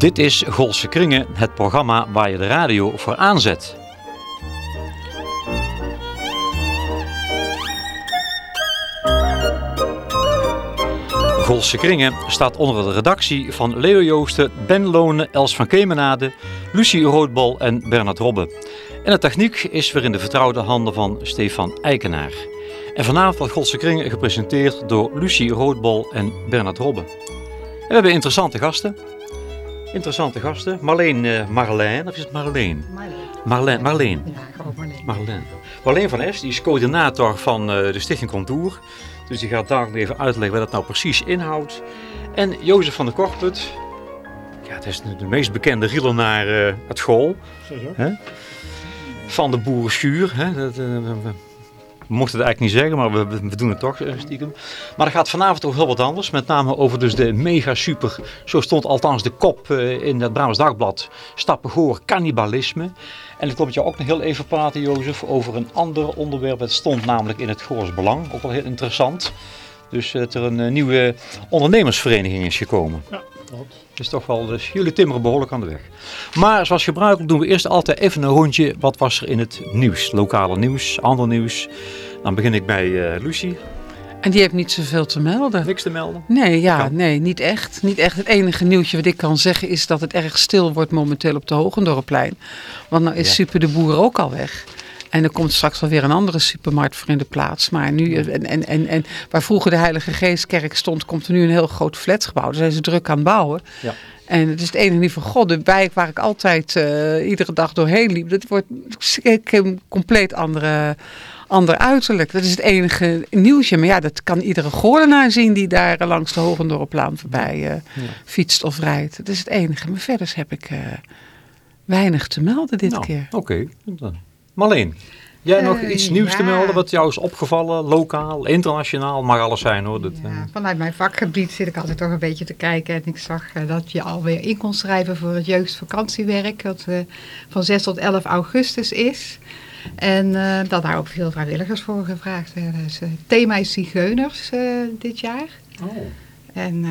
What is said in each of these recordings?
Dit is Golse Kringen, het programma waar je de radio voor aanzet. Golse Kringen staat onder de redactie van Leo Joosten, Ben Lonen, Els van Kemenade, Lucie Roodbal en Bernard Robbe. En de techniek is weer in de vertrouwde handen van Stefan Eikenaar. En vanavond wordt Golse Kringen gepresenteerd door Lucie Roodbal en Bernard Robbe. En we hebben interessante gasten. Interessante gasten. Marleen uh, Marlijn, of is het Marleen? Marleen. Marleen. Ja, gewoon Marleen. Marleen. Marleen van Es, die is coördinator van uh, de Stichting Contour. Dus die gaat daar even uitleggen wat dat nou precies inhoudt. En Jozef van der Korput. Ja, het is de meest bekende rielenaar uh, uit school. Hè? Van de boerenschuur. Hè? Dat, mochten het eigenlijk niet zeggen, maar we, we, doen het toch stiekem. Maar het gaat vanavond over heel wat anders. Met name over dus de mega super, zo stond althans de kop uh, in het Brabants Dagblad, stappengoor cannibalisme. En ik wil met jou ook nog heel even praten, Jozef, over een ander onderwerp. Het stond namelijk in het Goors Belang, ook wel heel interessant. Dus dat er een nieuwe ondernemersvereniging is gekomen. Ja, klopt. Dus toch wel, dus jullie timmeren behoorlijk aan de weg. Maar zoals gebruikelijk doen we eerst altijd even een rondje. Wat was er in het nieuws? Lokale nieuws, ander nieuws. Dan begin ik bij uh, Lucie. En die heeft niet zoveel te melden. Niks te melden? Nee, ja, nee, niet echt. Niet echt. Het enige nieuwtje wat ik kan zeggen is dat het erg stil wordt momenteel op de Hogendorpplein. Want nou is ja. Super de Boer ook al weg. En er komt straks wel weer een andere supermarkt voor in de plaats. Maar nu, en, en, en, en waar vroeger de Heilige Geestkerk stond, komt er nu een heel groot flatgebouw. Daar zijn ze druk aan het bouwen. Ja. En het is het enige niet van God. De wijk waar ik altijd uh, iedere dag doorheen liep, dat wordt een compleet andere, ander uiterlijk. Dat is het enige nieuwtje. Maar ja, dat kan iedere Goorlenaar zien die daar langs de Hogendorpplaan voorbij uh, ja. fietst of rijdt. Dat is het enige. Maar verder heb ik uh, weinig te melden dit nou, keer. Oké, okay. Marleen, jij nog iets uh, nieuws ja. te melden wat jou is opgevallen? Lokaal, internationaal, mag alles zijn hoor. Dat, ja, vanuit mijn vakgebied zit ik altijd toch een beetje te kijken. En ik zag uh, dat je alweer in kon schrijven voor het jeugdvakantiewerk. Dat uh, van 6 tot 11 augustus is. En dat daar ook veel vrijwilligers voor gevraagd werden. Dus, het thema is zigeuners dit jaar. Oh. En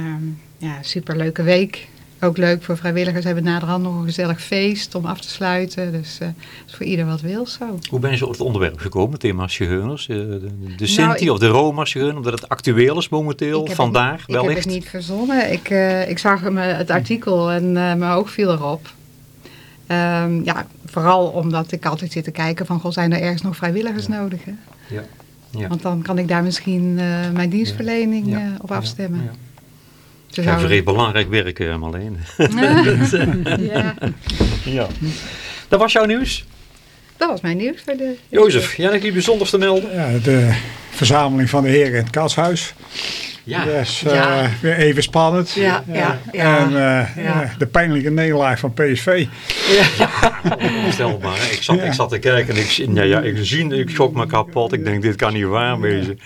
ja, superleuke week ook leuk voor vrijwilligers. hebben naderhand nog een gezellig feest om af te sluiten. Dus uh, is voor ieder wat wil zo. Hoe ben je op het onderwerp gekomen, het thema Sjegeuners? De, de Sinti nou, of de Roma omdat het actueel is momenteel, vandaag het, Ik heb het niet verzonnen. Ik, uh, ik zag het artikel en mijn oog viel erop. Um, ja, vooral omdat ik altijd zit te kijken van, goh, zijn er ergens nog vrijwilligers ja. nodig? Hè? Ja. ja. Want dan kan ik daar misschien mijn dienstverlening ja. op afstemmen. Ze vrij belangrijk werk, uh, Marleen. ja. ja. Dat was jouw nieuws? Dat was mijn nieuws voor de... Jozef, jij hebt iets bijzonders te melden? Ja, de verzameling van de heren in het katshuis. Ja. Uh, ja. weer even spannend. Ja, ja, ja. En uh, ja. de pijnlijke nederlaag van PSV. Ja, onvoorstelbaar. Ik zat, ik zat te kijken en ik, ja, ja, ik, zie, ik schrok me kapot. Ik denk, dit kan niet waar wezen. 6-2,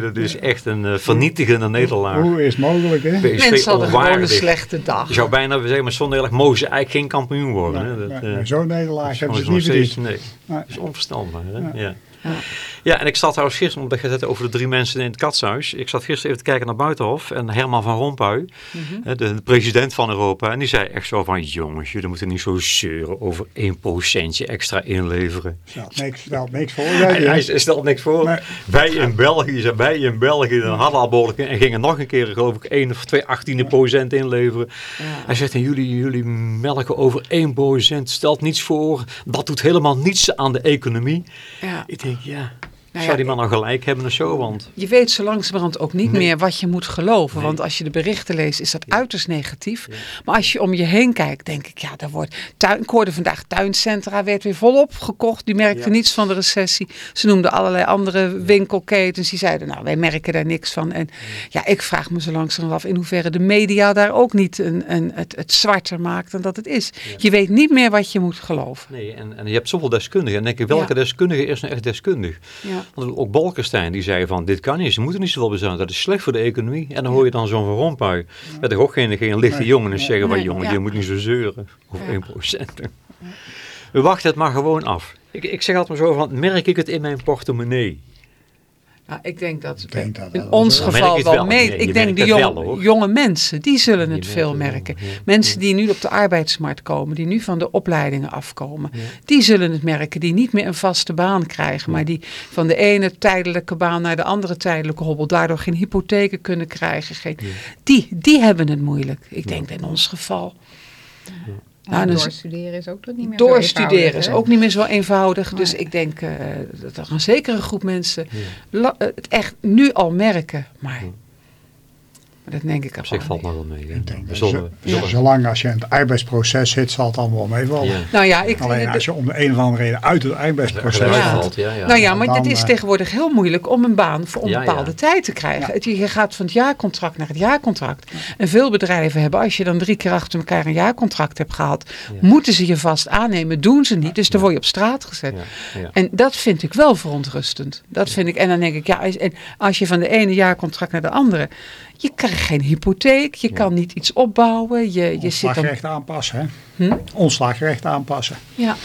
dat is echt een uh, vernietigende nederlaag. Hoe is het mogelijk, hè? PSV Mensen hadden gewoon een slechte dag. Je zou bijna zeggen, met zo'n nederlaag mogen ze eigenlijk geen kampioen worden. Zo'n nederlaag hebben ze niet verdiend. Nee, dat is onverstandig. Hè? ja. Ja. ja, en ik zat trouwens gisteren, omdat je het over de drie mensen in het katshuis. Ik zat gisteren even te kijken naar Buitenhof en Herman van Rompuy, mm -hmm. de, de, president van Europa. En die zei echt zo van, jongens, jullie moeten niet zo zeuren over 1% extra inleveren. Stelt niks, stelt niks voor. hij, hij stelt niks voor. Wij in België, wij in België, dan hadden al behoorlijk en gingen nog een keer, geloof ik, 1 of 2 18 procent inleveren. Ja. Hij zegt, en jullie, jullie melken over 1%, stelt niets voor. Dat doet helemaal niets aan de economie. Ja. Ik denk, ja... Nou Zou die man nou gelijk hebben of zo? Want... Je weet zo langzamerhand ook niet nee. meer wat je moet geloven. Nee. Want als je de berichten leest, is dat ja. uiterst negatief. Ja. Maar als je om je heen kijkt, denk ik, ja, daar wordt... Tuin, ik hoorde vandaag tuincentra, werd weer volop gekocht. Die merkten ja. niets van de recessie. Ze noemden allerlei andere winkelketens. Die zeiden, nou, wij merken daar niks van. En ja, ik vraag me zo langzamerhand af in hoeverre de media daar ook niet een, een, het, het zwarter maakt dan dat het is. Je weet niet meer wat je moet geloven. Nee, en, en je hebt zoveel deskundigen. En denk ik, welke deskundige is nou echt deskundig? Ja. Want ook Bolkestein die zei van dit kan niet, ze moeten niet zoveel bezuinigen, dat is slecht voor de economie. En dan hoor je dan zo'n Van Rompuy, met toch ook geen, geen lichte nee. jongen en zeggen van jongen, je moet niet zo zeuren over 1%. We wachten het maar gewoon af. Ik, ik zeg altijd maar zo van, merk ik het in mijn portemonnee? Ja, ik denk dat, Ik denk dat in dat ons wel- geval wel wel. mee. Nee, ik denk de jonge, mensen, die zullen Die het veel het wel, merken. ja. Mensen die nu op de arbeidsmarkt komen, die nu van de opleidingen afkomen, die zullen het merken. Die niet meer een vaste baan krijgen, maar die van de ene tijdelijke baan naar de andere tijdelijke hobbel, daardoor geen hypotheken kunnen krijgen. Geen, die, die hebben het moeilijk. Ik denk in ons geval. Nou, doorstuderen is ook nog niet meer zo Doorstuderen eenvoudig, is ook niet meer zo eenvoudig. Dus ik denk eh, dat er een zekere groep mensen la- eh, het echt nu al merken. Maar, maar dat denk ik Op zich al valt nog wel mee. Ik denk Zolang als je in het arbeidsproces zit, zal het allemaal meevallen. ja. Nou ja, ik, Alleen als je om de een of andere reden uit het arbeidsproces valt. valt, ja, ja. nou ja, maar het is eh, tegenwoordig heel moeilijk om een baan voor onbepaalde ja. tijd te krijgen. Ja. Het- Je gaat van het jaarcontract naar het jaarcontract. En veel bedrijven hebben, als je dan drie keer achter elkaar een jaarcontract hebt gehad, moeten ze je vast aannemen. Doen ze niet, dus dan word je op straat gezet. Ja, ja. En dat vind ik wel verontrustend. Dat vind ik. En dan denk ik, ja, als- en als je van de ene jaarcontract naar de andere. Je krijgt geen hypotheek, je kan niet iets opbouwen. Je, je zit dan. Ontslagrecht aanpassen. Hè? Hm? Ontslagrecht aanpassen. Ja,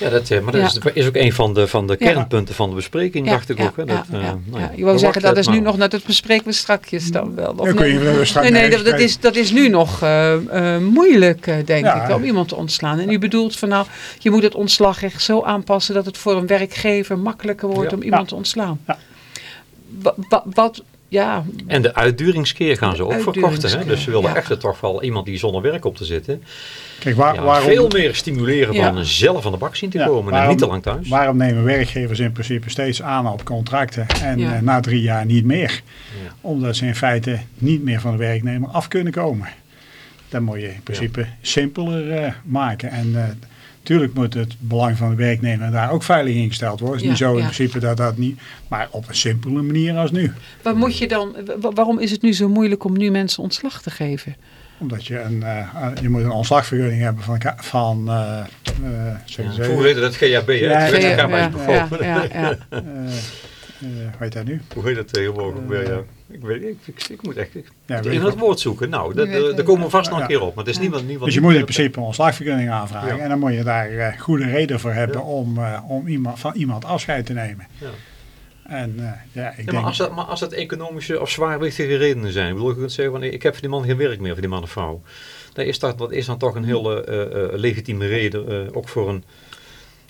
Ja, dat, eh, maar dat Ja. is, is ook een van de, van de Ja. kernpunten van de bespreking, ja, dacht ik ja, ook. Hè? Dat, ja, eh, ja, nou ja. ja, Je wou we zeggen, dat is nu maar. nog, nou, dat bespreken we strakjes dan wel. Of Ja, kun je nee? straks nee, nee, dat, dat, is, dat is nu nog eh, eh, moeilijk, eh, denk Ja. ik, om iemand te ontslaan. En u bedoelt van nou, je moet het ontslagrecht zo aanpassen dat het voor een werkgever makkelijker wordt Ja. om iemand Ja. te ontslaan. Ja. Wa- wa- wat, ja, En de uitduringskeer gaan ze ook verkorten. Hè? Dus ze willen ja. echt toch wel iemand die zonder werk op te zitten. Kijk, waar, Ja, waarom, veel meer stimuleren Ja. van zelf aan de bak zien te Ja, komen. En waarom- niet te lang thuis. waarom nemen werkgevers in principe steeds aan op contracten en Ja. eh, na drie jaar niet meer? Ja. Omdat ze in feite niet meer van de werknemer af kunnen komen. Dat moet je in principe simpeler eh, maken. En eh natuurlijk moet het belang van de werknemer daar ook veilig ingesteld worden. Het is Ja, niet zo in ja. principe dat dat niet, maar op een simpele manier als nu. waar moet je dan, wa- waarom is het nu zo moeilijk om nu mensen ontslag te geven? Omdat je een, eh, eh, je moet een ontslagvergunning hebben van, van eh, eh, zeg eens even, Vroeger heette dat GHB, hè? Ja, het ja, ja, Eh, eh, hoe heet dat nu? Hoe heet dat tegenwoordig? ook weer, Eh, ja. Ik weet ik, ik, ik moet echt ik, Ja, in het woord zoeken. Nou, dat, eh, daar komen we vast Ja, nog een keer op. Maar het is niemand, niemand Dus je moet in principe een ontslagvergunning aanvragen. Ja. En dan moet je daar eh, goede reden voor hebben Ja. om, eh, om iemand, van iemand afscheid te nemen. Ja. En eh, ja, ik Ja, denk... maar, als dat, maar als dat economische of zwaarwichtige redenen zijn, ik bedoel, je kunt zeggen, van, nee, ik heb voor die man geen werk meer, voor die man of vrouw. Dan is dat, dat is dan toch een hele eh, eh, legitieme reden, eh, ook voor een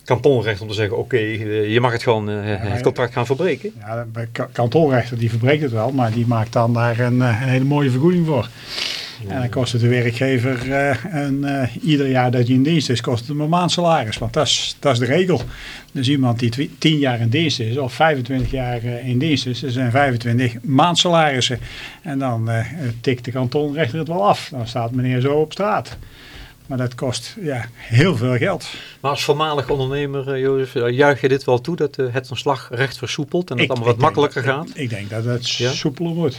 kantonrecht om te zeggen, oké, eh, je mag het gewoon, eh, het contract gaan verbreken. Ja, bij ka- kantoorrechter die verbreekt het wel, maar die maakt dan daar een, eh, een hele mooie vergoeding voor. En dan kost het de werkgever een, ieder jaar dat je in dienst is, kost het hem een maand salaris. Want dat is, dat is de regel. Dus iemand die twi- 10 jaar in dienst is of 25 jaar in dienst is, dat zijn 25 maandsalarissen. En dan tikt de kantonrechter het wel af. Dan staat meneer zo op straat. Maar dat kost ja, heel veel geld. Maar als voormalig ondernemer, eh, Jozef, eh, juich je dit wel toe dat eh, het ontslagrecht versoepelt en dat het allemaal wat makkelijker gaat? Ik denk dat het Ja? soepeler moet.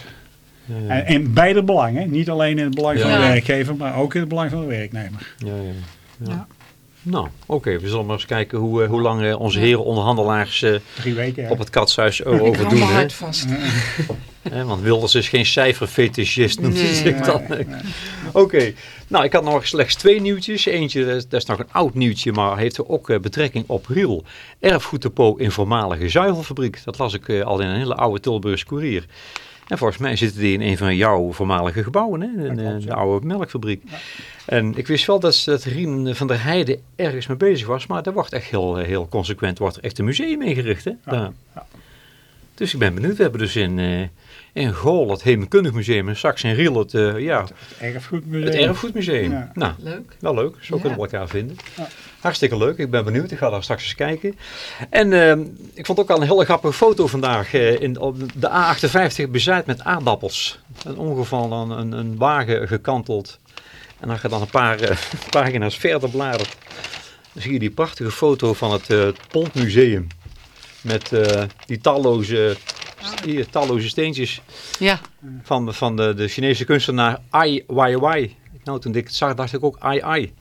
Ja, ja. En in beide belangen. Niet alleen in het belang van de werkgever, maar ook in het belang van de werknemer. Ja, ja. Nou, oké, we zullen maar eens kijken hoe, eh, hoe lang eh, onze heren onderhandelaars eh, Drie weken. op het katshuis Ik erover hou doen. mijn Hè? hart vast. Hè, want Wilders is geen cijferfetischist, noemt hij Nee. zich dan. Oké, nou ik had nog slechts twee nieuwtjes. Eentje, dat is, dat is nog een oud nieuwtje, maar heeft ook eh, betrekking op Riel. Erfgoeddepot in voormalige zuivelfabriek. Dat las ik eh, al in een hele oude Tilburgse koerier. En volgens mij zitten die in een van jouw voormalige gebouwen, hè? In, klopt, eh, de oude melkfabriek. En ik wist wel dat, dat Rien van der Heijden ergens mee bezig was, maar daar wordt echt heel, eh, heel consequent wordt er echt een museum ingericht. Hè? Ja. Dus ik ben benieuwd. We hebben dus in, eh in Gool het Hemenkundig Museum en straks in Riel het, eh, ja, Het erfgoedmuseum. het Erfgoedmuseum. Ja. Nou, Leuk. wel leuk. Zo Ja. kunnen we elkaar vinden. Hartstikke leuk. Ik ben benieuwd. Ik ga daar straks eens kijken. En eh, ik vond ook al een hele grappige foto vandaag. eh, in, op de A58 bezaaid met aardappels. Een ongeval dan een, een wagen gekanteld. En als je dan een paar eh, pagina's verder bladert. Dan zie je die prachtige foto van het eh Pontmuseum. Met die talloze, die talloze steentjes Ja, van, van de, de Chinese kunstenaar Ai Weiwei. Nou, toen ik het zag, dacht ik ook ai ai.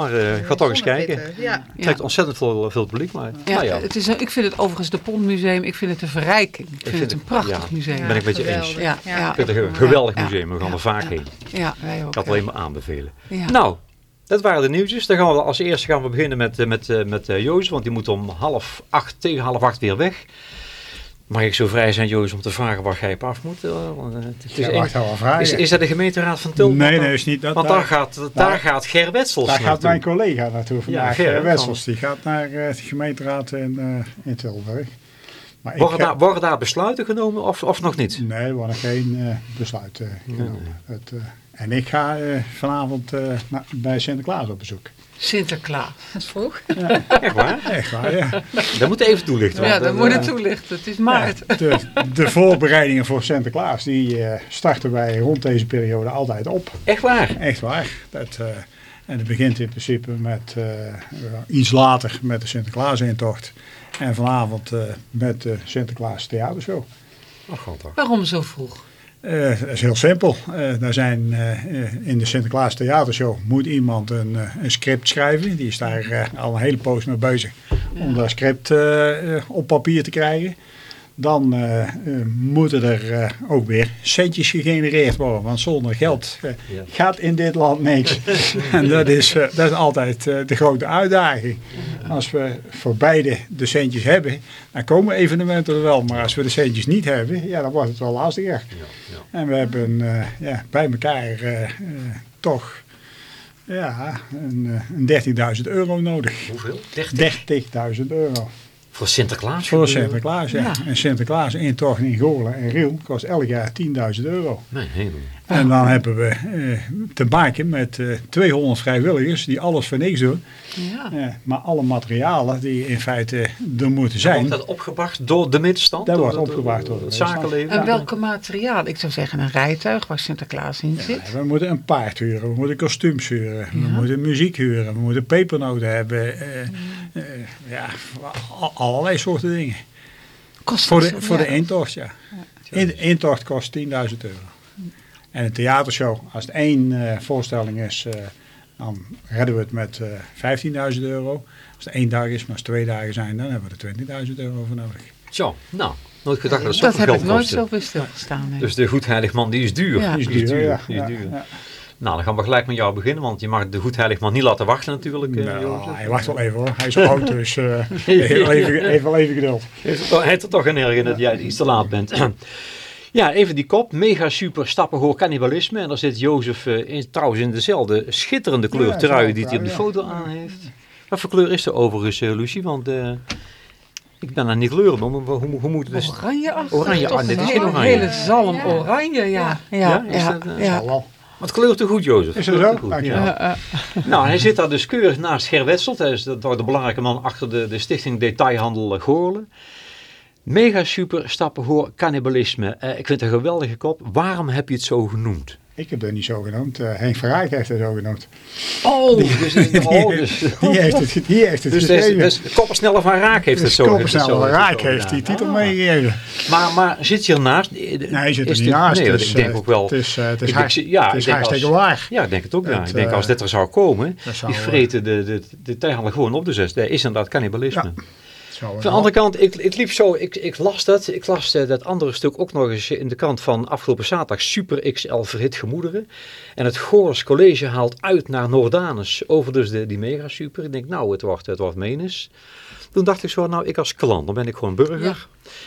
Maar eh, ik ga toch eens kijken. Ja. Het trekt ontzettend veel, veel publiek, maar ja, nou ja, Het is, een- ik vind het overigens de Pontmuseum, ik vind het een verrijking. Ik vind, vind het een prachtig ja. museum. ben ik met je eens. Ja, Ja. ja. ik vind het een geweldig museum. We gaan ja, er vaak ja. heen. Ja, wij ook. Ik had alleen maar aanbevelen. Ja. Nou, dat waren de nieuwtjes. Dan gaan we als eerste gaan we beginnen met, eh, met, eh, met eh, Jozef, want die moet om half acht, tegen half acht weer weg. Mag ik zo vrij zijn, Joost, om te vragen waar jij op af moet? Eh, want, eh, het is Ja, een- is, is dat de gemeenteraad van Tilburg? nee, nee, is niet dat. Want daar- daar gaat, daar gaat Ger Wetsels Daar gaat mijn collega naartoe vandaag, Ger, eh, Wessels. van- Die gaat naar eh, de gemeenteraad in, in Tilburg. Maar Worden daar, worden daar besluiten genomen of, of nog niet? Nee, er worden geen besluit eh, genomen. Het, en ik ga vanavond na- bij Sinterklaas op bezoek. Sinterklaas. Dat is vroeg. Echt waar? Echt waar, ja. Dat moet even toelichten. Ja, dat eh, moet je toelichten. Het is maart. De, de voorbereidingen voor Sinterklaas die eh, starten wij rond deze periode altijd op. Echt waar? Echt waar. Dat, eh, en het begint in principe met eh, iets later met de Sinterklaas-intocht. En vanavond eh, met de Sinterklaas Theatershow. Oh, god toch. Waarom zo vroeg? Eh, dat is heel simpel. Eh, daar zijn, eh, in de Sinterklaas Theatershow moet iemand een, een script schrijven. Die is daar al een hele poos mee bezig om dat script op papier te krijgen. Dan eh, eh, moeten er eh, ook weer centjes gegenereerd worden. Want zonder geld Ja. gaat in dit land niks. en dat is, dat is altijd de grote uitdaging. Als we voor beide de centjes hebben, dan komen evenementen er wel. Maar als we de centjes niet hebben, ja, dan wordt het wel lastiger. En we hebben ja, bij elkaar toch ja, een, een 13.000 euro nodig. Hoeveel? 30? 30.000 euro. Voor Sinterklaas? Voor? Sinterklaas, ja. Ja. En Sinterklaas intocht in Goorlen en Riel kost elk jaar 10.000 euro. Nee, hemel. En dan hebben we eh, te maken met eh 200 vrijwilligers die alles voor niks doen. Ja. Eh, maar alle materialen die in feite er moeten zijn. Wordt dat opgebracht door de middenstand? Dat wordt opgebracht door het zakenleven? En welke materiaal? Ik zou zeggen een rijtuig waar Sinterklaas in zit. Ja, we moeten een paard huren, we moeten kostuums huren, we moeten muziek huren, we moeten pepernoten hebben. eh, eh, ja, al- allerlei soorten dingen. Kost Voor de, voor de Ja. intocht, ja. Intocht kost 10.000 euro. En een theatershow, als het één eh, voorstelling is, eh, dan redden we het met eh 15.000 euro. Als het één dag is, maar als het twee dagen zijn, dan hebben we er 20.000 euro voor nodig. Zo, nou, nooit gedacht dat het Dat heb ik nooit zo bij stilgestaan. nee. Dus de goedheiligman die is duur. Ja. Die Die is duur, ja. Die is duur. ja. Nou, dan gaan we gelijk met jou beginnen, want je mag de goedheiligman niet laten wachten natuurlijk. eh, Nou, hij wacht wel even hoor, hij is oud, dus eh even, wel even geduld. Toch- heeft het toch een erg in dat jij iets te laat bent. Ja, even die kop. Mega super stappenhoor cannibalisme. En daar zit Jozef eh, in, trouwens in dezelfde schitterende kleur Ja, trui die hij op de foto aan heeft. Wat voor kleur is er overigens, eh, Lucie? Want eh, ik ben aan die kleuren, maar hoe, hoe, hoe moet het dus... Oranje achter. Oranje, ah, dit is een geen hele, oranje. hele zalm oranje, ja. Ja, Ja, ja, is ja. dat, ja. Zal wel. Maar het kleurt te goed, Jozef. Is dat Het zo? goed, ja. Nou, hij zit daar dus keurig naast Ger Wetselt. Hij is de, de belangrijke man achter de, de stichting Detailhandel Goorlen. Mega super stappenhoor cannibalisme. Eh, ik vind het een geweldige kop. Waarom heb je het zo genoemd? Ik heb dat niet zo genoemd, Eh, Henk Verrijk heeft het zo genoemd. Oh, dus, oh, dus, Die heeft het, die heeft het dus, dus, geschreven. dus Koppersneller van Raak heeft het Dus zo Koppersnel heeft het zo- van het Raak heeft die titel Ah. meegegeven. Maar, maar zit je ernaast? Nee, hij zit er niet naast. Nee, dus, ik denk eh, ook wel. Het is, het is, denk- ja, het is denk hartstikke waar. Ja, ik denk het ook. Ja. Het, Ik denk als dit er zou komen, zou, die vreten de, de, de tegenhandel gewoon op de zes. Dat is inderdaad cannibalisme. Ja. Zo, Van de andere kant, ik, ik liep zo, ik, ik las dat. Ik las eh, dat andere stuk ook nog eens in de krant van afgelopen zaterdag. Super XL verhit gemoederen. En het Goors College haalt uit naar Noordanus over dus de, die mega super. Ik denk, nou, het wordt, het wordt menens. Toen dacht ik zo, nou, ik als klant, dan ben ik gewoon burger.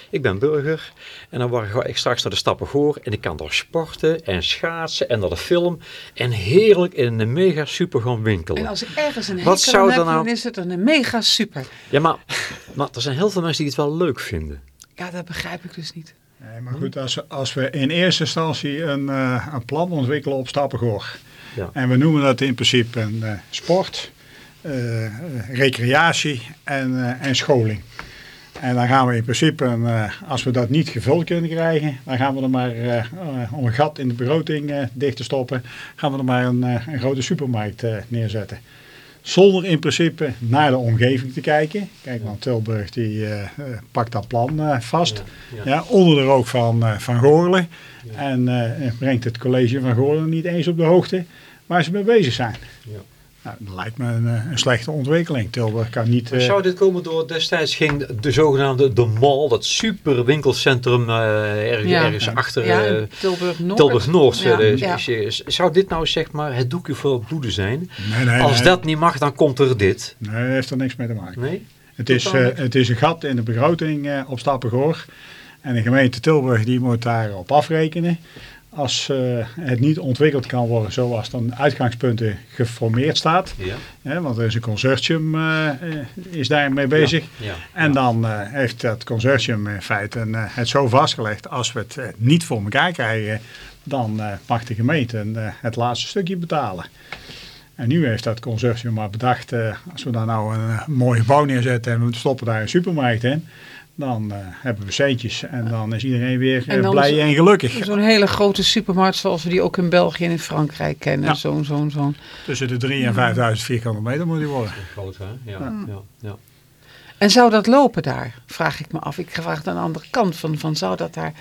Ik ben burger. En dan word- ga ik straks naar de Stappengoor. En ik kan daar sporten en schaatsen en naar de film. En heerlijk in een mega super gaan winkelen. En als ik ergens een Wat hekel zou aan heb, nou- dan is het een mega super. Ja, maar, maar er zijn heel veel mensen die het wel leuk vinden. Ja, dat begrijp ik dus niet. Nee, maar goed, als, als we in eerste instantie een, eh, een plan ontwikkelen op Stappengoor. Ja. En we noemen dat in principe een eh, sport, eh, eh, recreatie en, eh, en scholing. En dan gaan we in principe, eh, als we dat niet gevuld kunnen krijgen, dan gaan we er maar, eh, om een gat in de begroting eh, dicht te stoppen, gaan we er maar een, een grote supermarkt neerzetten. Zonder in principe naar de omgeving te kijken. Kijk, want Tilburg die pakt dat plan vast. Ja, Ja, onder de rook van, van Goorlen. En brengt het college van Goorlen niet eens op de hoogte waar ze mee bezig zijn. Ja. Nou, dat lijkt me een, eh, een slechte ontwikkeling. Tilburg kan niet... Eh, Zou dit komen door destijds ging de zogenaamde de mall, dat super winkelcentrum eh, ergens, Ja. ergens achter ja, in Tilburg Noord. Tilburg Noord. Ja, ja. is- is- Zou dit nou zeg maar het doekje voor het bloeden zijn? nee, nee, Als nee. dat niet mag, dan komt er dit. Nee, dat heeft er niks mee te maken. Nee? Het is, eh, het is een gat in de begroting eh, op Stappengoor. En de gemeente Tilburg die moet daarop afrekenen. Als eh, het niet ontwikkeld kan worden zoals dan uitgangspunten geformeerd staat. Ja. Hè, want er is een consortium uh, is daarmee bezig. Ja. En dan uh, heeft dat consortium in feite een, het zo vastgelegd. Als we het niet voor elkaar krijgen, dan mag de gemeente het laatste stukje betalen. En nu heeft dat consortium maar bedacht, als we daar nou een mooie bouw neerzetten en we stoppen daar een supermarkt in dan uh, hebben we centjes en dan is iedereen weer en blij en gelukkig. Zo'n hele grote supermarkt zoals we die ook in België en in Frankrijk kennen. Ja. Zo'n, zo'n, zo'n. Tussen de 3 en 5000 vierkante meter moet die worden. Groot hè? Ja, ja. ja, ja. En zou dat lopen daar? Vraag ik me af. Ik vraag aan de andere kant van, van zou dat daar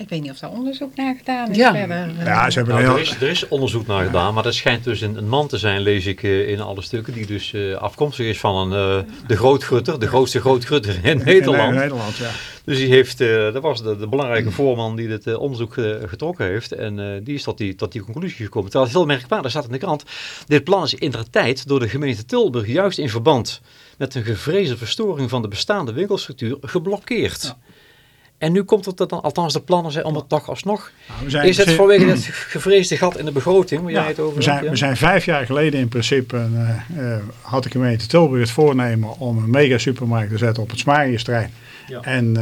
ik weet niet of daar onderzoek naar gedaan is. Ja, verder, ja ze hebben nou, heel... er, is, er is onderzoek naar gedaan, maar dat schijnt dus een, een man te zijn, lees ik uh, in alle stukken, die dus uh, afkomstig is van een, uh, de grootgrutter, de grootste grootgrutter in Nederland. In Nederland, ja. Dus die heeft, dat was de, de belangrijke voorman die dit onderzoek getrokken heeft en die is tot die, tot die conclusie gekomen. Terwijl het heel merkwaardig staat in de krant, dit plan is in de tijd door de gemeente Tilburg juist in verband met een gevreesde verstoring van de bestaande winkelstructuur geblokkeerd. Ja. En nu komt het dan, althans de plannen zijn om het toch alsnog. Nou, zijn, is het vanwege het gevreesde gat in de begroting waar ja, jij het over we zijn, ja? we zijn vijf jaar geleden in principe, uh, uh, had de gemeente Tilburg het voornemen om een mega supermarkt te zetten op het Smaaiensterrein. Ja. En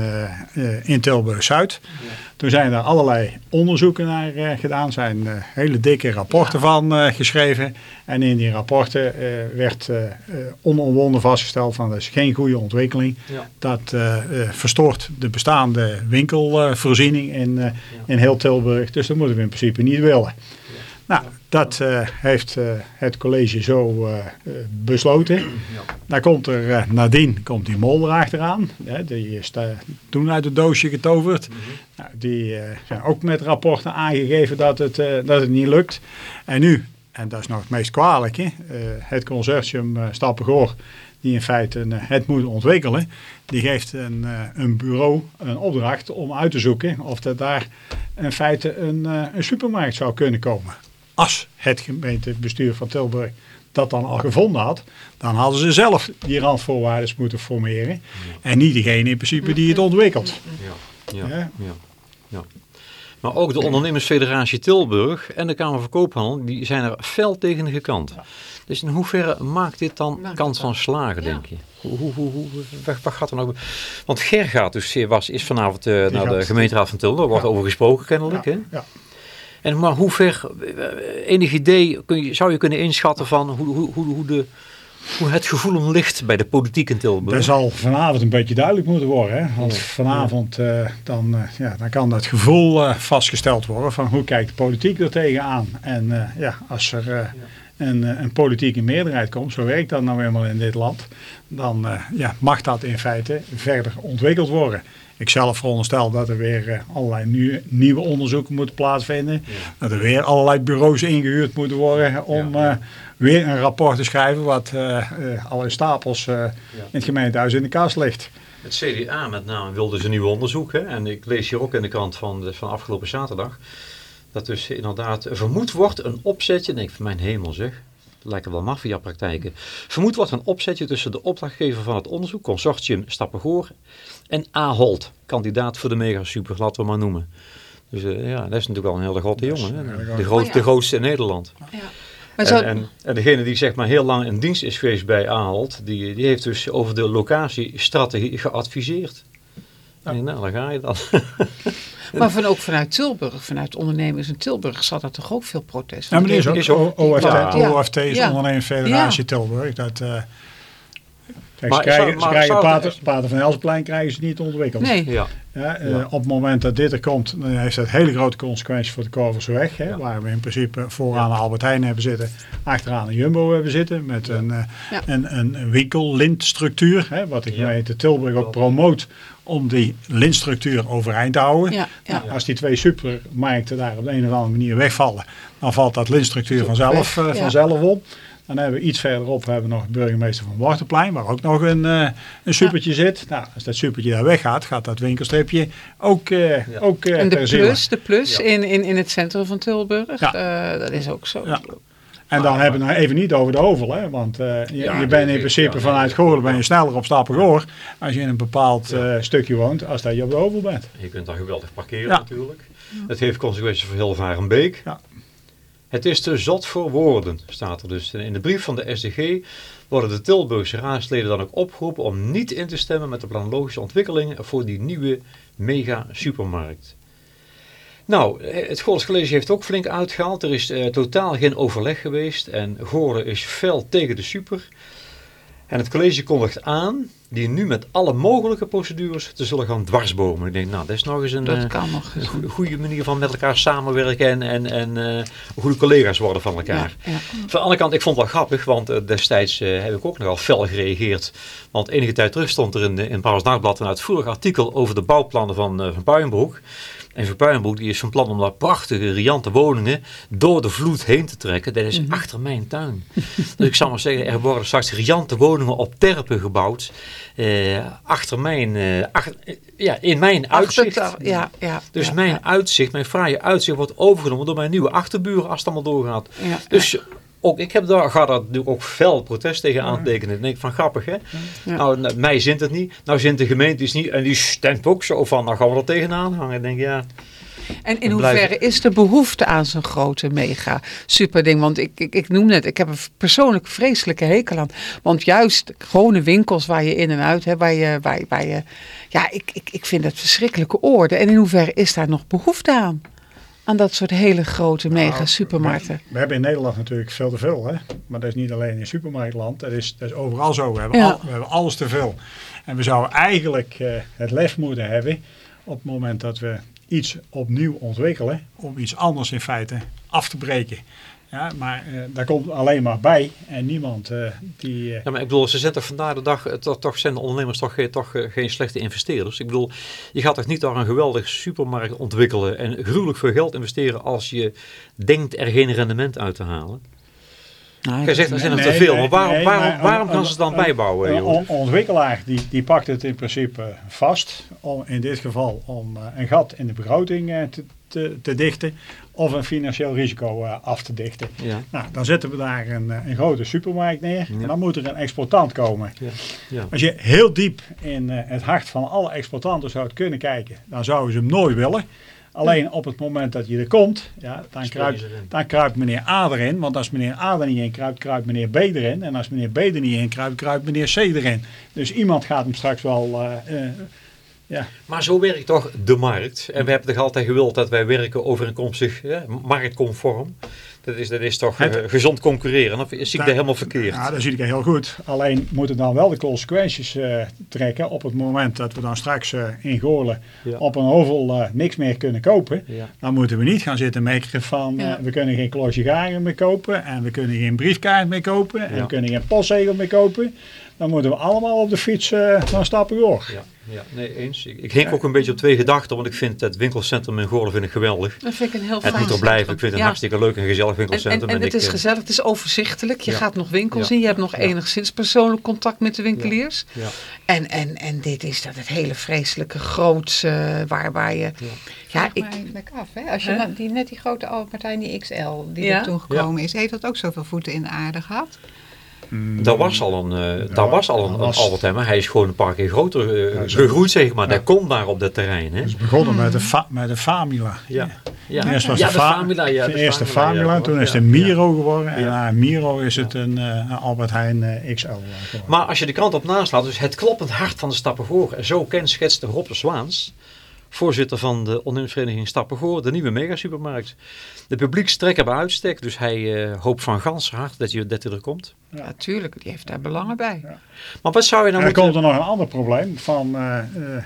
uh, in Tilburg-Zuid. Ja. Toen zijn er allerlei onderzoeken naar gedaan. zijn hele dikke rapporten van geschreven. En in die rapporten werd onomwonden vastgesteld van dat is geen goede ontwikkeling. Dat verstoort de bestaande winkelvoorziening in, in heel Tilburg. Dus dat moeten we in principe niet willen. Nou, dat uh, heeft uh, het college zo uh, besloten. Ja. Dan komt er nadien komt die mol erachteraan. Ja, die is toen uit het doosje getoverd. Mm -hmm. nou, die zijn ook met rapporten aangegeven dat het, dat het niet lukt. En nu, en dat is nog het meest kwalijke, het consortium Stappengoor die in feite het moet ontwikkelen, die geeft een, een bureau een opdracht om uit te zoeken of er daar in feite een, een supermarkt zou kunnen komen als het gemeentebestuur van Tilburg dat dan al gevonden had, dan hadden ze zelf die randvoorwaarden moeten formeren. Ja. En niet degene in principe die het ontwikkelt. Ja, ja, ja. ja, Maar ook de ondernemersfederatie Tilburg en de Kamer van Koophandel, die zijn er fel tegen gekant. Dus in hoeverre maakt dit dan maakt kans van slagen, denk je? Hoe, hoe, hoe, wat gaat er nog? Want Gergaat dus was, is vanavond uh, naar de gemeenteraad van Tilburg, wordt over gesproken kennelijk. Hè? Ja. En maar hoe ver, enig idee kun je, zou je kunnen inschatten van hoe, hoe, hoe, hoe, de, hoe het gevoel ligt bij de politiek in Tilburg? Dat zal vanavond een beetje duidelijk moeten worden. Hè? Want vanavond. Uh, dan, uh, ja, dan kan dat gevoel uh, vastgesteld worden van hoe kijkt de politiek er tegenaan. En ja, als er een, een politieke meerderheid komt, zo werkt dat nou eenmaal in dit land, dan ja, mag dat in feite verder ontwikkeld worden. Ik zelf veronderstel dat er weer uh, allerlei nieuwe, nieuwe onderzoeken moeten plaatsvinden. Ja. Dat er weer allerlei bureaus ingehuurd moeten worden om ja, ja. Weer een rapport te schrijven wat al in stapels in het gemeentehuis in de kast ligt. Het CDA met name wilde dus een nieuw onderzoek. Hè? En ik lees hier ook in de krant van, van afgelopen zaterdag. Dat dus inderdaad vermoed wordt een opzetje. denk ik van mijn hemel zeg. Dat lijken wel maffiapraktijken. Vermoed wordt een opzetje tussen de opdrachtgever van het onderzoek, consortium Stappengoor, en Ahold, kandidaat voor de mega super, laten we maar noemen. Dus uh, ja, dat is natuurlijk wel een hele grote jongen. Hè? De, groot, oh, ja. de grootste in Nederland. Ja. En, zo... en, en, degene die zeg maar heel lang in dienst is geweest bij Ahold, die, die heeft dus over de locatiestrategie geadviseerd. Ja. En nou, daar ga je dan. Maar van, ook vanuit Tilburg, vanuit ondernemers in Tilburg, zat er toch ook veel protest. Ja, maar er is ook, OFT, ja. OFT is ja. Ondernemersfederatie ja. Tilburg. Dat, uh, Kijk, maar, ze krijgen, krijgen pater, pater van Elsplein krijgen ze niet ontwikkeld. Nee. Ja. Ja, uh, ja. Op het moment dat dit er komt, dan heeft dat hele grote consequenties voor de Korversweg. Hè, ja. Waar we in principe vooraan een Albert Heijn hebben zitten, achteraan een Jumbo hebben zitten. Met een, uh, een, een winkellintstructuur. Hè, wat de gemeente Tilburg ook promoot om die lintstructuur overeind te houden. Ja, ja. Nou, als die twee supermarkten daar op de een of andere manier wegvallen, dan valt dat lintstructuur vanzelf, uh, vanzelf op. Dan hebben we iets verderop we hebben nog de burgemeester van Wortelplein, waar ook nog een, uh, een supertje zit. Nou, als dat supertje daar weggaat, gaat dat winkelstripje ook, uh, ja. ook uh, En de plus, de plus in, in, in het centrum van Tilburg, dat is ook zo. En dan hebben we het nog even niet over de oval, hè? want eh, je, Ja, je bent in principe ja, vanuit. Goorlen ben je sneller op Stappengoor als je in een bepaald eh, stukje woont als dat je op de oval bent. Je kunt daar geweldig parkeren natuurlijk. Het heeft consequenties voor Hilvarenbeek. Ja. Het is te zot voor woorden, staat er dus. In de brief van de SDG worden de Tilburgse raadsleden dan ook opgeroepen om niet in te stemmen met de planologische ontwikkelingen voor die nieuwe mega supermarkt. Nou, het Goorles College heeft ook flink uitgehaald. Er is eh, totaal geen overleg geweest en Goorlen is fel tegen de super. En het college kondigt aan die nu met alle mogelijke procedures te zullen gaan dwarsbomen. Ik denk, nou, dat is nog eens een, Dat eh, kan nog een eens. goede, goede manier van met elkaar samenwerken en, en, en eh, goede collega's worden van elkaar. ja. Van de andere kant, ik vond het wel grappig, want eh, destijds eh, heb ik ook nogal fel gereageerd. Want enige tijd terug stond er in, in het Dagblad een uitvoerig artikel over de bouwplannen van, eh van. En Van Puijenbroek die is van plan om daar prachtige, riante woningen door de vloed heen te trekken. Dat is achter mijn tuin. dus ik zal maar zeggen, er worden straks riante woningen op terpen gebouwd. eh, achter mijn, eh, ach- eh, ja, in mijn uitzicht. Ja, ja. Dus ja, mijn ja. uitzicht, mijn fraaie uitzicht wordt overgenomen door mijn nieuwe achterburen als het allemaal doorgaat. Dus ook ik heb daar, ga daar natuurlijk ook fel protest tegen aantekenen. Dan denk ik van grappig hè. Ja. Nou, n- mij zint het niet. Nou zint de gemeente is niet. En die stemt ook zo van, nou gaan we er tegenaan hangen. Ik denk ja, En in hoeverre is er behoefte aan zo'n grote mega superding? Want ik, ik, ik noem net, ik heb een persoonlijk vreselijke hekel aan. Want juist gewone winkels waar je in en uit hebt, waar je, waar, je- waar je ja, ik, ik, ik vind het verschrikkelijke orde. En in hoeverre is daar nog behoefte aan? Aan dat soort hele grote mega Nou, supermarkten. We, we hebben in Nederland natuurlijk veel te veel, hè? maar dat is niet alleen in supermarktland, dat is, dat is overal zo. We hebben, Ja. al- we hebben alles te veel. En we zouden eigenlijk eh, het lef moeten hebben op het moment dat we iets opnieuw ontwikkelen, om iets anders in feite af te breken. Ja, maar eh, daar komt alleen maar bij en niemand eh, die... eh, ja, maar ik bedoel, ze zetten vandaag de dag, toch, toch zijn de ondernemers toch, geen- toch geen slechte investeerders. Ik bedoel, je gaat toch niet daar een geweldige supermarkt ontwikkelen en gruwelijk veel geld investeren als je denkt er geen rendement uit te halen. Nou, Jij zegt er zijn er te Nee, veel, nee, maar waarom, nee, waarom, maar waarom gaan ze het dan bijbouwen? Een on- ontwikkelaar die, die pakt het in principe vast, om, in dit geval om eh, een gat in de begroting eh, te, te, te dichten of een financieel risico eh, af te dichten. Ja, Nou, dan zetten we daar een, eh, een grote supermarkt neer Ja. en dan moet er een exploitant komen. ja, ja. Als je heel diep in eh, het hart van alle exploitanten zou kunnen kijken, dan zouden ze hem nooit willen. Alleen op het moment dat je er komt, ja, dan, kruipt, dan kruipt meneer A erin. Want als meneer A er niet in kruipt, kruipt meneer B erin. En als meneer B er niet in kruipt, kruipt meneer C erin. Dus iemand gaat hem straks wel... ja. Maar zo werkt toch de markt. En we hebben toch altijd gewild dat wij werken overeenkomstig, hè, marktconform. Dat is, dat is toch Het- eh, gezond concurreren. Of zie ik Daar- dat helemaal verkeerd? Ja, dat zie ik heel goed. Alleen moeten dan wel de consequenties eh, trekken op het moment dat we dan straks eh, in Goorlen Ja. op een eh, niks meer kunnen kopen. Ja. Dan moeten we niet gaan zitten mekkeren van we kunnen geen klosje garen meer kopen en we kunnen geen briefkaart meer kopen en Ja. we kunnen geen postzegel meer kopen. Dan moeten we allemaal op de fiets gaan stappen door. Ja, nee, eens. Ik, ik hink ook een beetje op twee gedachten, want ik vind het winkelcentrum in Goorlen vind ik geweldig. Dat vind ik een heel Het fijn moet er blijven. Ik vind het een Ja. hartstikke leuk en gezellig En, winkelcentrum. en, en het ik, is eh, gezellig, het is overzichtelijk. Je Ja. gaat nog winkels Ja. in, je hebt nog Ja. enigszins persoonlijk contact met de winkeliers. Ja. En, en, en dit is dat het hele vreselijke groots eh, waar, waar je... Ja, ik, eigenlijk af, hè? Als je na- die, net die grote Albert Heijn, die XL, die Ja? er toen gekomen is, heeft dat ook zoveel voeten in de aarde gehad? Daar was al een, daar was al een, dat Albert Heijn, maar hij is gewoon een paar keer groter eh, gegroeid, zeg maar. Ja. Dat komt daar op dat terrein. Hè? Het is begonnen met de, fa met de Famila. Ja. Ja. Eerst was ja, de, de Fa- Famila. Ja, de de eerste Famila, Famila, ja, toen is ja. Miro geworden. En Ja. na Miro is het een eh, Albert Heijn XL geworden. Maar als je de krant op naslaat, dus het kloppend hart van de Stappengoor. En zo kenschetste Rob de Zwaans, voorzitter van de ondernemersvereniging Stappengoor, de nieuwe megasupermarkt. De publiekstrekker bij uitstek, dus hij eh, hoopt van gans hart dat hij, dat hij er komt. natuurlijk, die heeft daar belangen bij. Maar wat zou je nou En dan moeten... komt er nog een ander probleem. Van, eh, eh,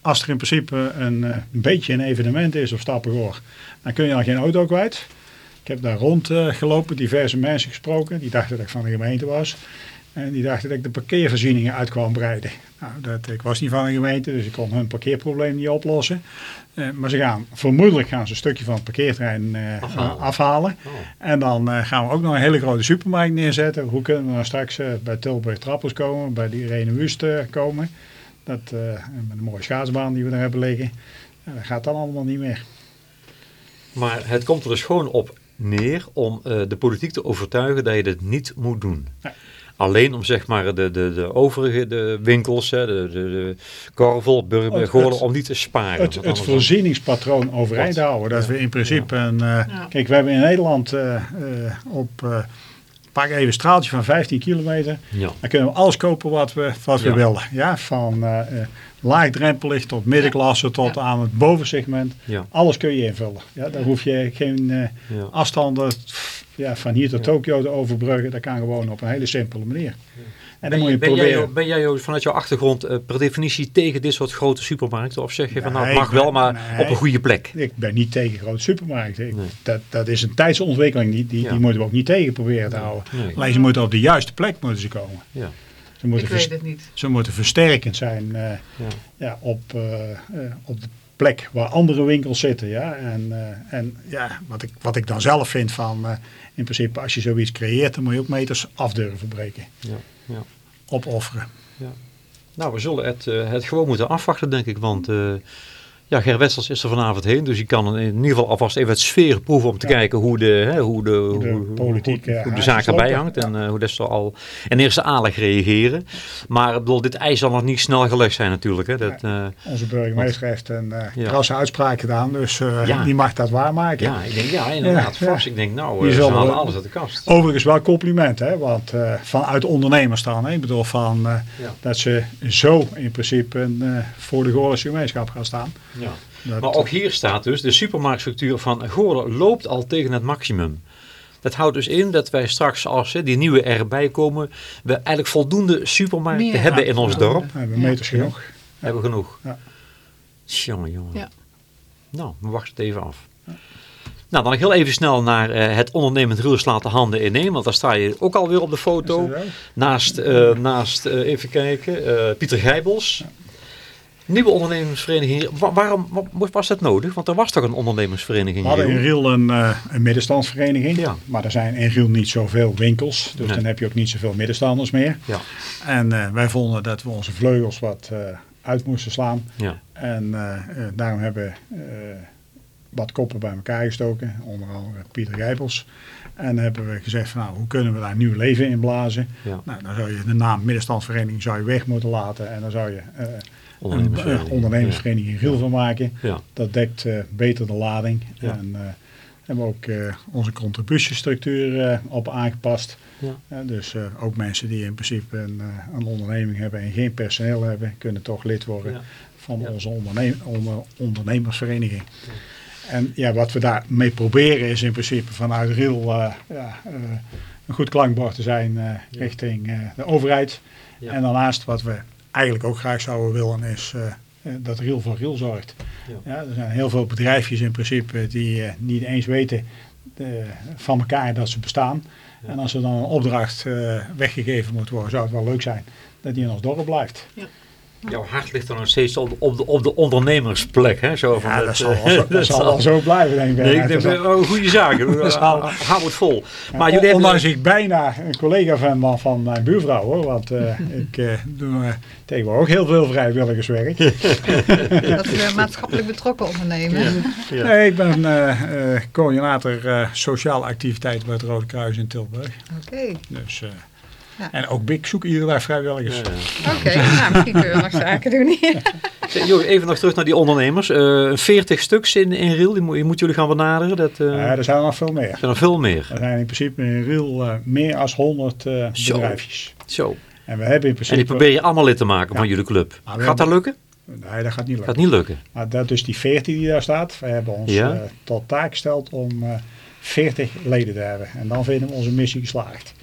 als er in principe een, eh, een beetje een evenement is op Stappengoor, dan kun je dan geen auto kwijt. Ik heb daar rondgelopen, gelopen, diverse mensen gesproken. Die dachten dat ik van de gemeente was. En die dachten dat ik de parkeervoorzieningen uit kwam breiden. Nou, dat, ik was niet van de gemeente, dus ik kon hun parkeerprobleem niet oplossen. Eh, maar ze gaan, vermoedelijk gaan ze een stukje van het parkeerterrein eh, Afhalen. afhalen. Oh. En dan eh, gaan we ook nog een hele grote supermarkt neerzetten. Hoe kunnen we nou straks eh, bij Tilburg Trappers komen, bij die Irene Wust eh, komen. Dat, eh, met een mooie schaatsbaan die we daar hebben liggen. Dat gaat dan allemaal niet meer. Maar het komt er dus gewoon op neer om eh, de politiek te overtuigen dat je dit niet moet doen. Alleen om zeg maar de, de, de overige de winkels, hè, de, de, de Korvel, Burger, Goorlen, om die te sparen. het, het voorzieningspatroon overeind houden. Dat Ja. we in principe een... eh, Ja. Kijk, we hebben in Nederland eh, eh, op... pak even een straaltje van 15 kilometer. Ja. Dan kunnen we alles kopen wat we, wat we Ja. willen. Ja, van laagdrempelig tot middenklasse tot Ja. aan het bovensegment. Ja. Alles kun je invullen. Ja, daar hoef je geen eh, Ja. afstanden ja, van hier tot Ja. Tokio te overbruggen. Dat kan gewoon op een hele simpele manier. En dan Ben, moet je ben, jij, proberen. ben jij vanuit jouw achtergrond eh, per definitie tegen dit soort grote supermarkten? Of zeg je van nou, het mag wel, maar nee. op een goede plek? Ik ben niet tegen grote supermarkten. Ik- Nee. dat, dat is een tijdsontwikkeling. Die, die, Ja. die moeten we ook niet tegen proberen te houden. Nee. Alleen ze moeten op de juiste plek moeten ze komen. Ja. Ze moeten, Ik weet het niet. ze moeten versterkend zijn eh, Ja. ja, op, eh, op de plek waar andere winkels zitten. Ja? En, eh, en ja, wat, ik, wat ik dan zelf vind van, eh, in principe als je zoiets creëert, dan moet je ook meters af durven breken. Ja. Ja. Opofferen. Nou, we zullen het, eh, het gewoon moeten afwachten, denk ik. Want ja, Ger Wessels is er vanavond heen. Dus je kan in ieder geval alvast even het sfeer proeven om te Ja. kijken hoe de, hè, hoe de, de hoe, politiek, hoe, eh, hoe de zaak erbij hangt. En eh, hoe dat ze al in eerste aanleg reageren. Maar ik bedoel, dit ijs zal nog niet snel gelegd zijn natuurlijk. Hè. Dat, eh, Onze burgemeester heeft een Ja. krasse uitspraak gedaan, dus die mag dat waarmaken. ja, ik denk, ja, inderdaad. Vast. Ik denk, nou, Die ze halen alles uit de kast. Overigens wel compliment, hè? want vanuit ondernemers staan. Hè? Ik bedoel van, dat ze zo in principe voor de Goorlense gemeenschap gaan staan. Ja. Dat, Maar ook hier staat dus, de supermarktstructuur van Goorlen loopt al tegen het maximum. Dat houdt dus in dat wij straks, als hè, die nieuwe erbij komen, we eigenlijk voldoende supermarkten Meer hebben in ons dorp. we hebben Ja. meters genoeg. Hebben we genoeg. Ja. Jongen, jongen. Ja. Nou, we wachten het even af. Nou, dan nog heel even snel naar eh, het ondernemend Ruul slaat de handen ineen. Want daar sta je ook alweer op de foto. Naast, eh, naast eh, even kijken, eh, Pieter Gijbels. Nieuwe. Wa- waarom wa- was dat nodig? Want er was toch een ondernemingsvereniging We hadden in? Riel een, eh, een middenstandsvereniging, Ja. maar er zijn in Riel niet zoveel winkels. Dus Nee. dan heb je ook niet zoveel middenstanders meer. Ja, En eh, wij vonden dat we onze vleugels wat eh, uit moesten slaan. ja, En daarom hebben we wat koppen bij elkaar gestoken, onder andere Pieter Gijpels. En hebben we gezegd van nou, hoe kunnen we daar nieuw leven in blazen? ja. Nou, dan zou je de naam middenstandsvereniging zou je weg moeten laten en dan zou je eh, een Ondernemersvereniging. eh, ondernemersvereniging in van maken. Dat dekt eh, beter de lading. En eh, hebben we ook onze contributiestructuur op aangepast. ja, dus ook mensen die in principe een, een onderneming hebben en geen personeel hebben, kunnen toch lid worden ja. van Ja. onze onderne- onder- ondernemersvereniging. En ja, wat we daarmee proberen is in principe vanuit eh, een goed klankbord te zijn richting de overheid. En daarnaast wat we eigenlijk ook graag zouden willen is eh, eh, dat Riel voor Riel zorgt. Ja. Ja, er zijn heel veel bedrijfjes in principe die eh, niet eens weten eh, van elkaar dat ze bestaan. Ja. En als er dan een opdracht eh, weggegeven moet worden, zou het wel leuk zijn dat die in ons dorp blijft. Jouw hart ligt er nog steeds op de, op de, op de ondernemersplek. Hè? Zo van Ja, het, dat zal, eh, wel zo, dat zal wel zo blijven, denk ik. Nee, ik Dat denk, zal- oh, goede zaak. zal- Hou het vol. Ja, Maar jullie hebben... Ondanks ik bijna een collega van, van- van mijn buurvrouw hoor, want eh, ik eh, doe eh, tegenwoordig ook heel veel vrijwilligerswerk. Dat we maatschappelijk betrokken ondernemen. Ja, ja. Nee, ik ben eh, eh, coördinator eh, sociale activiteiten bij het Rode Kruis in Tilburg. Oké, Dus, eh, Ja. En ook ik zoek iedere dag vrijwilligers. Ja, ja. oké. nou, misschien kunnen we nog zaken doen hier. Even nog terug naar die ondernemers. Eh 40 stuks in, in Riel, die, moet, die moeten jullie gaan benaderen. Dat eh, Ja, er zijn er nog veel meer. zijn er veel meer. Er zijn in principe in Riel eh, meer dan 100 eh Zo. bedrijfjes. Zo. En we hebben in En principe... die probeer je allemaal lid te maken Ja. van jullie club. We Gaat dat lukken? Nee, dat gaat niet lukken. Gaat niet lukken. Maar dat is die 40 die daar staat. We hebben ons Ja. eh, tot taak gesteld om eh 40 leden te hebben. En dan vinden we onze missie geslaagd.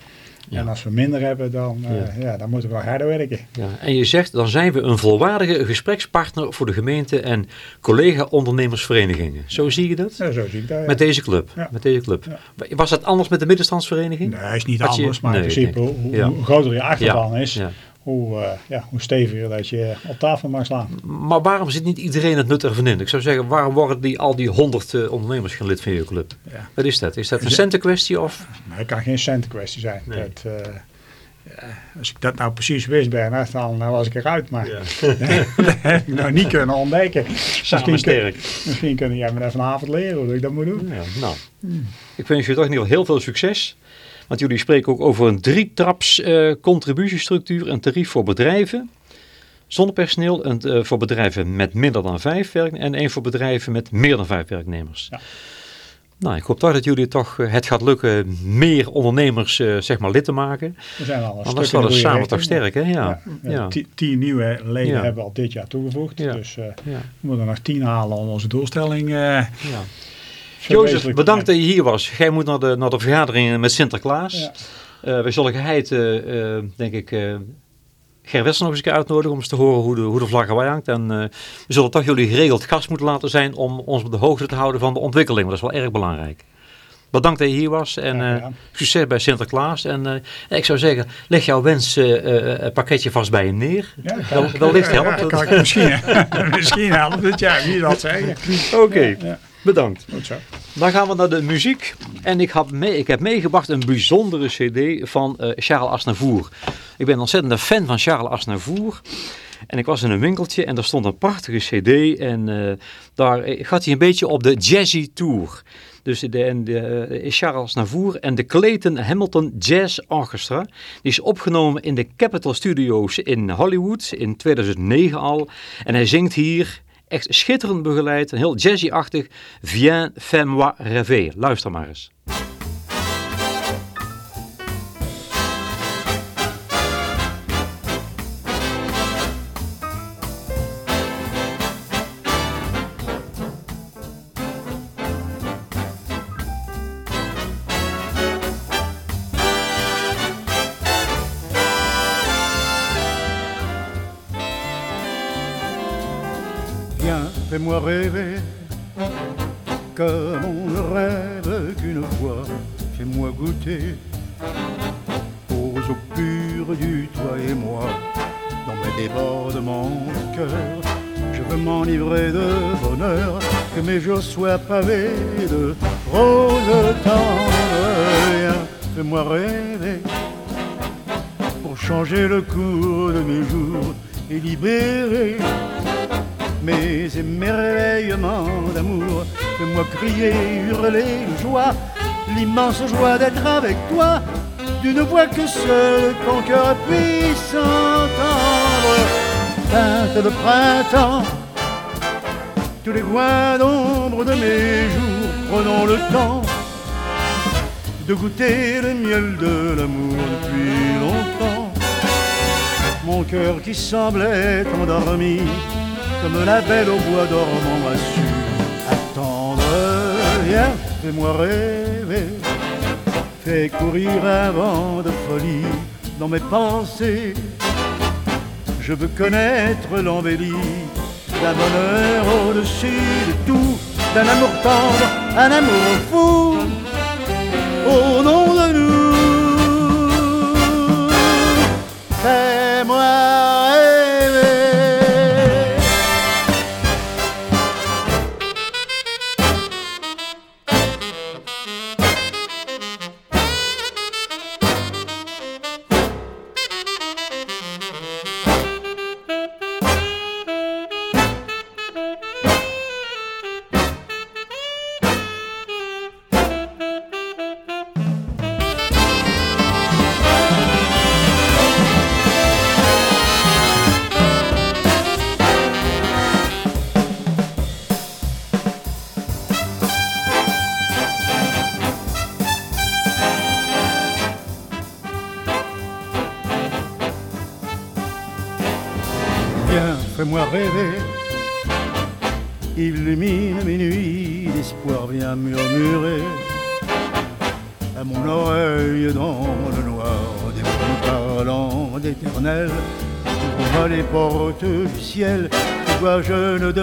Ja. En als we minder hebben, dan, eh, Ja. ja. dan moeten we harder werken. Ja. En je zegt, dan zijn we een volwaardige gesprekspartner voor de gemeente en collega-ondernemersverenigingen. Zo zie je dat? Ja, zo zie ik dat. Met deze club. Ja. Met deze club. Was dat anders met de middenstandsvereniging? Nee, hij is niet Had je- anders, maar nee, in principe hoe, hoe groter je achterban is, Ja. Hoe, eh, ja, hoe steviger dat je op tafel mag slaan. Maar waarom zit niet iedereen het nut ervan in? Ik zou zeggen, waarom worden die, al die honderd eh, ondernemers geen lid van je club? Ja. Wat is dat? Is dat een Ja. centenkwestie of? Maar het kan geen centenkwestie zijn. Nee. Dat, eh, als ik dat nou precies wist, Bernard, dan was ik eruit. Maar dat heb ik nou niet kunnen ontdekken. Samen kun- sterk. Misschien kun jij me dat vanavond leren hoe ik dat moet doen. Ja, nou, ik wens jullie toch in ieder geval heel veel succes. Want jullie spreken ook over een drietraps eh contributiestructuur, een tarief voor bedrijven zonder personeel, een eh, voor bedrijven met minder dan vijf werknemers en één voor bedrijven met meer dan vijf werknemers. Ja. Nou, ik hoop toch dat jullie toch eh, het gaat lukken meer ondernemers zeg maar lid te maken. We zijn al een Anders stuk samen toch sterk, hè? Ja. Ja. Ja. Tien, nieuwe leden hebben we al dit jaar toegevoegd. Dus we moeten nog tien halen om onze doelstelling Jozef, bedankt dat je hier was. Jij moet naar de, naar de vergadering met Sinterklaas. Ja. Eh, we zullen geheid, eh, eh, denk ik, eh Ger nog eens een keer uitnodigen om eens te horen hoe de, hoe de vlag erbij hangt. En eh, we zullen toch jullie geregeld gast moeten laten zijn om ons op de hoogte te houden van de ontwikkeling. Want dat is wel erg belangrijk. Bedankt dat je hier was en eh, succes bij Sinterklaas. En eh, ik zou zeggen, leg jouw wenspakketje vast bij hem neer. Ja, Wel- wellicht helpt Ja, het. kan ik misschien, misschien helpt het, ja, wie dat zeggen. Oké, Ja, bedankt. goed zo. Dan gaan we naar de muziek. En ik, had mee, ik heb meegebracht een bijzondere cd van eh, Charles Aznavour. Ik ben een ontzettende fan van Charles Aznavour. En ik was in een winkeltje en daar stond een prachtige cd. En eh, daar eh, gaat hij een beetje op de jazzy tour. Dus de, de, Charles Aznavour en de Clayton Hamilton Jazz Orchestra. Die is opgenomen in de Capitol Studios in Hollywood in 2009 al. En hij zingt hier echt schitterend begeleid, een heel jazzy-achtig Viens, fais-moi rêver. Luister maar eens. Fais-moi rêver comme on ne rêve qu'une fois. Fais-moi goûter aux eaux pures du toi et moi. Dans mes débordements de cœur, je veux m'enivrer de bonheur, que mes jours soient pavés de roses tendres. Fais-moi rêver pour changer le cours de mes jours et libérer mes émerveillements d'amour. Fais-moi crier, hurler de joie, l'immense joie d'être avec toi, d'une voix que seul ton cœur puisse entendre. Teinte de printemps, tous les coins d'ombre de mes jours, prenons le temps de goûter le miel de l'amour depuis longtemps. Mon cœur qui semblait endormi, comme la belle au bois dormant a su attendre. Viens, fais-moi rêver, fais courir un vent de folie dans mes pensées. Je veux connaître l'embellie d'un bonheur au-dessus de tout, d'un amour tendre, un amour fou, au nom de nous. Fais-moi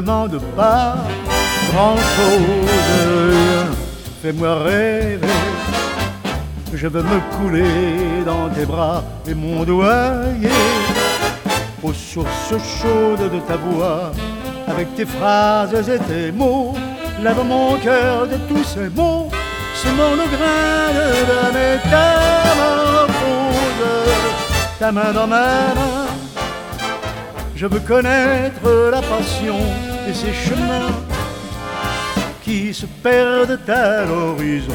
demande pas grand-chose. Fais-moi rêver, je veux me couler dans tes bras et mon aux sources chaudes de ta voix, avec tes phrases et tes mots, lave mon cœur de tous ces mots, ce monde grain de métamorphose. ta main dans ma main. Je veux connaître la passion ses chemins qui se perdent à l'horizon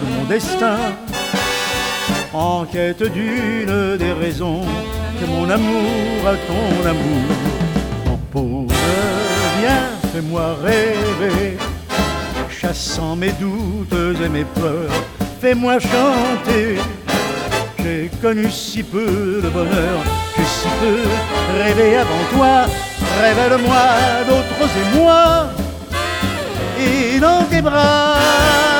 de mon destin. En quête d'une des raisons que mon amour a ton amour m'empose. Viens, fais-moi rêver, chassant mes doutes et mes peurs. Fais-moi chanter. J'ai connu si peu de bonheur, j'ai si peu rêvé avant toi. Révèle-moi d'autres émois et dans tes bras.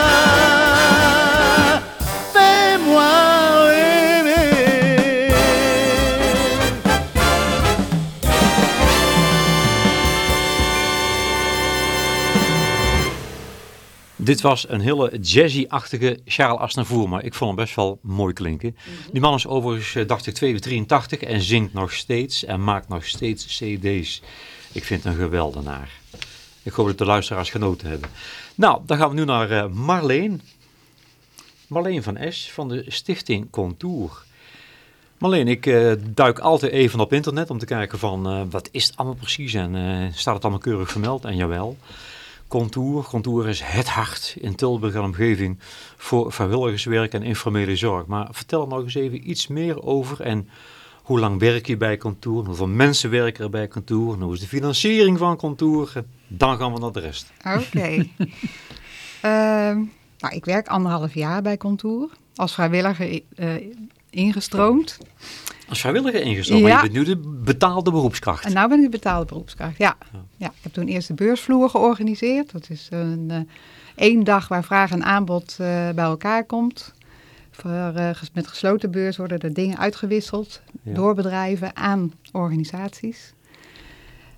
Dit was een hele jazzy-achtige Charles Aznavour, maar ik vond hem best wel mooi klinken. Die man is overigens, eh, dacht ik, 82 en zingt nog steeds en maakt nog steeds cd's. Ik vind een geweldenaar. Ik hoop dat de luisteraars genoten hebben. Nou, dan gaan we nu naar eh, Marleen. Marleen van Esch van de Stichting Contour. Marleen, ik eh, duik altijd even op internet om te kijken van wat is het allemaal precies en staat het allemaal keurig vermeld en jawel. Contour. Contour is het hart in Tilburg en omgeving voor vrijwilligerswerk en informele zorg. Maar vertel er nog eens even iets meer over en hoe lang werk je bij Contour? Hoeveel mensen werken er bij Contour? En hoe is de financiering van Contour? Dan gaan we naar de rest. Oké. Ehm, nou, ik werk anderhalf jaar bij Contour. Als vrijwilliger eh, ingestroomd. Als vrijwilliger ingestroomd, maar je bent nu de betaalde beroepskracht. En nu ben ik betaalde beroepskracht. Ja. ja, ik heb toen eerst de beursvloer georganiseerd. Dat is een eh, één dag waar vraag en aanbod eh, bij elkaar komt. Voor, eh, met gesloten beurs worden er dingen uitgewisseld Ja. door bedrijven aan organisaties.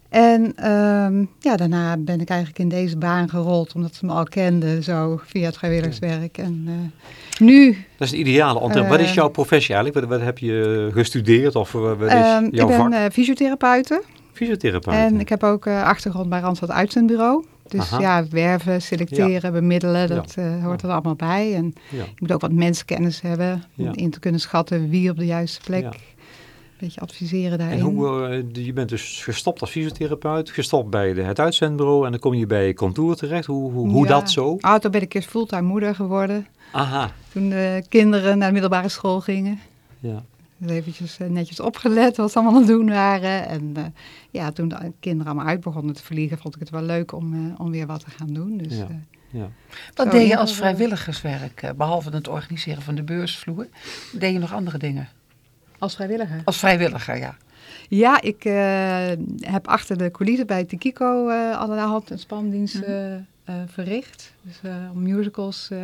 En ehm, ja, daarna ben ik eigenlijk in deze baan gerold, omdat ze me al kenden, zo via het vrijwilligerswerk. En eh, nu Dat is het ideale. Eh, wat is Eh, jouw professie eigenlijk? Wat, wat heb je gestudeerd of eh, wat is ehm, ik jouw ben vak? eh, fysiotherapeute. Fysiotherapeut. En ik heb ook achtergrond bij Randstad Uitzendbureau. Dus Aha. ja, werven, selecteren, bemiddelen, dat hoort er allemaal bij. En Ja. je moet ook wat mensenkennis hebben om in te kunnen schatten wie op de juiste plek. Beetje adviseren daarin. En hoe, eh, je bent dus gestopt als fysiotherapeut, gestopt bij de, het uitzendbureau en dan kom je bij Contour terecht. Hoe, hoe, hoe Ja. dat zo? Oh, toen ben ik eerst fulltime moeder geworden. Aha, Toen de kinderen naar de middelbare school gingen. ja. Dus eventjes eh, netjes opgelet wat ze allemaal aan het doen waren. En eh, ja, toen de kinderen allemaal uit begonnen te vliegen, vond ik het wel leuk om, eh, om weer wat te gaan doen. Dus, Ja. eh, ja. Wat Zo, deed je als vrijwilligerswerk, eh, behalve het organiseren van de beursvloer? Deed je nog andere dingen? Als vrijwilliger. Als vrijwilliger, ja. Ja, ik eh, heb achter de coulissen bij Tikiko eh allerlei hand- en spandiensten eh, eh, verricht. Dus eh, om musicals eh,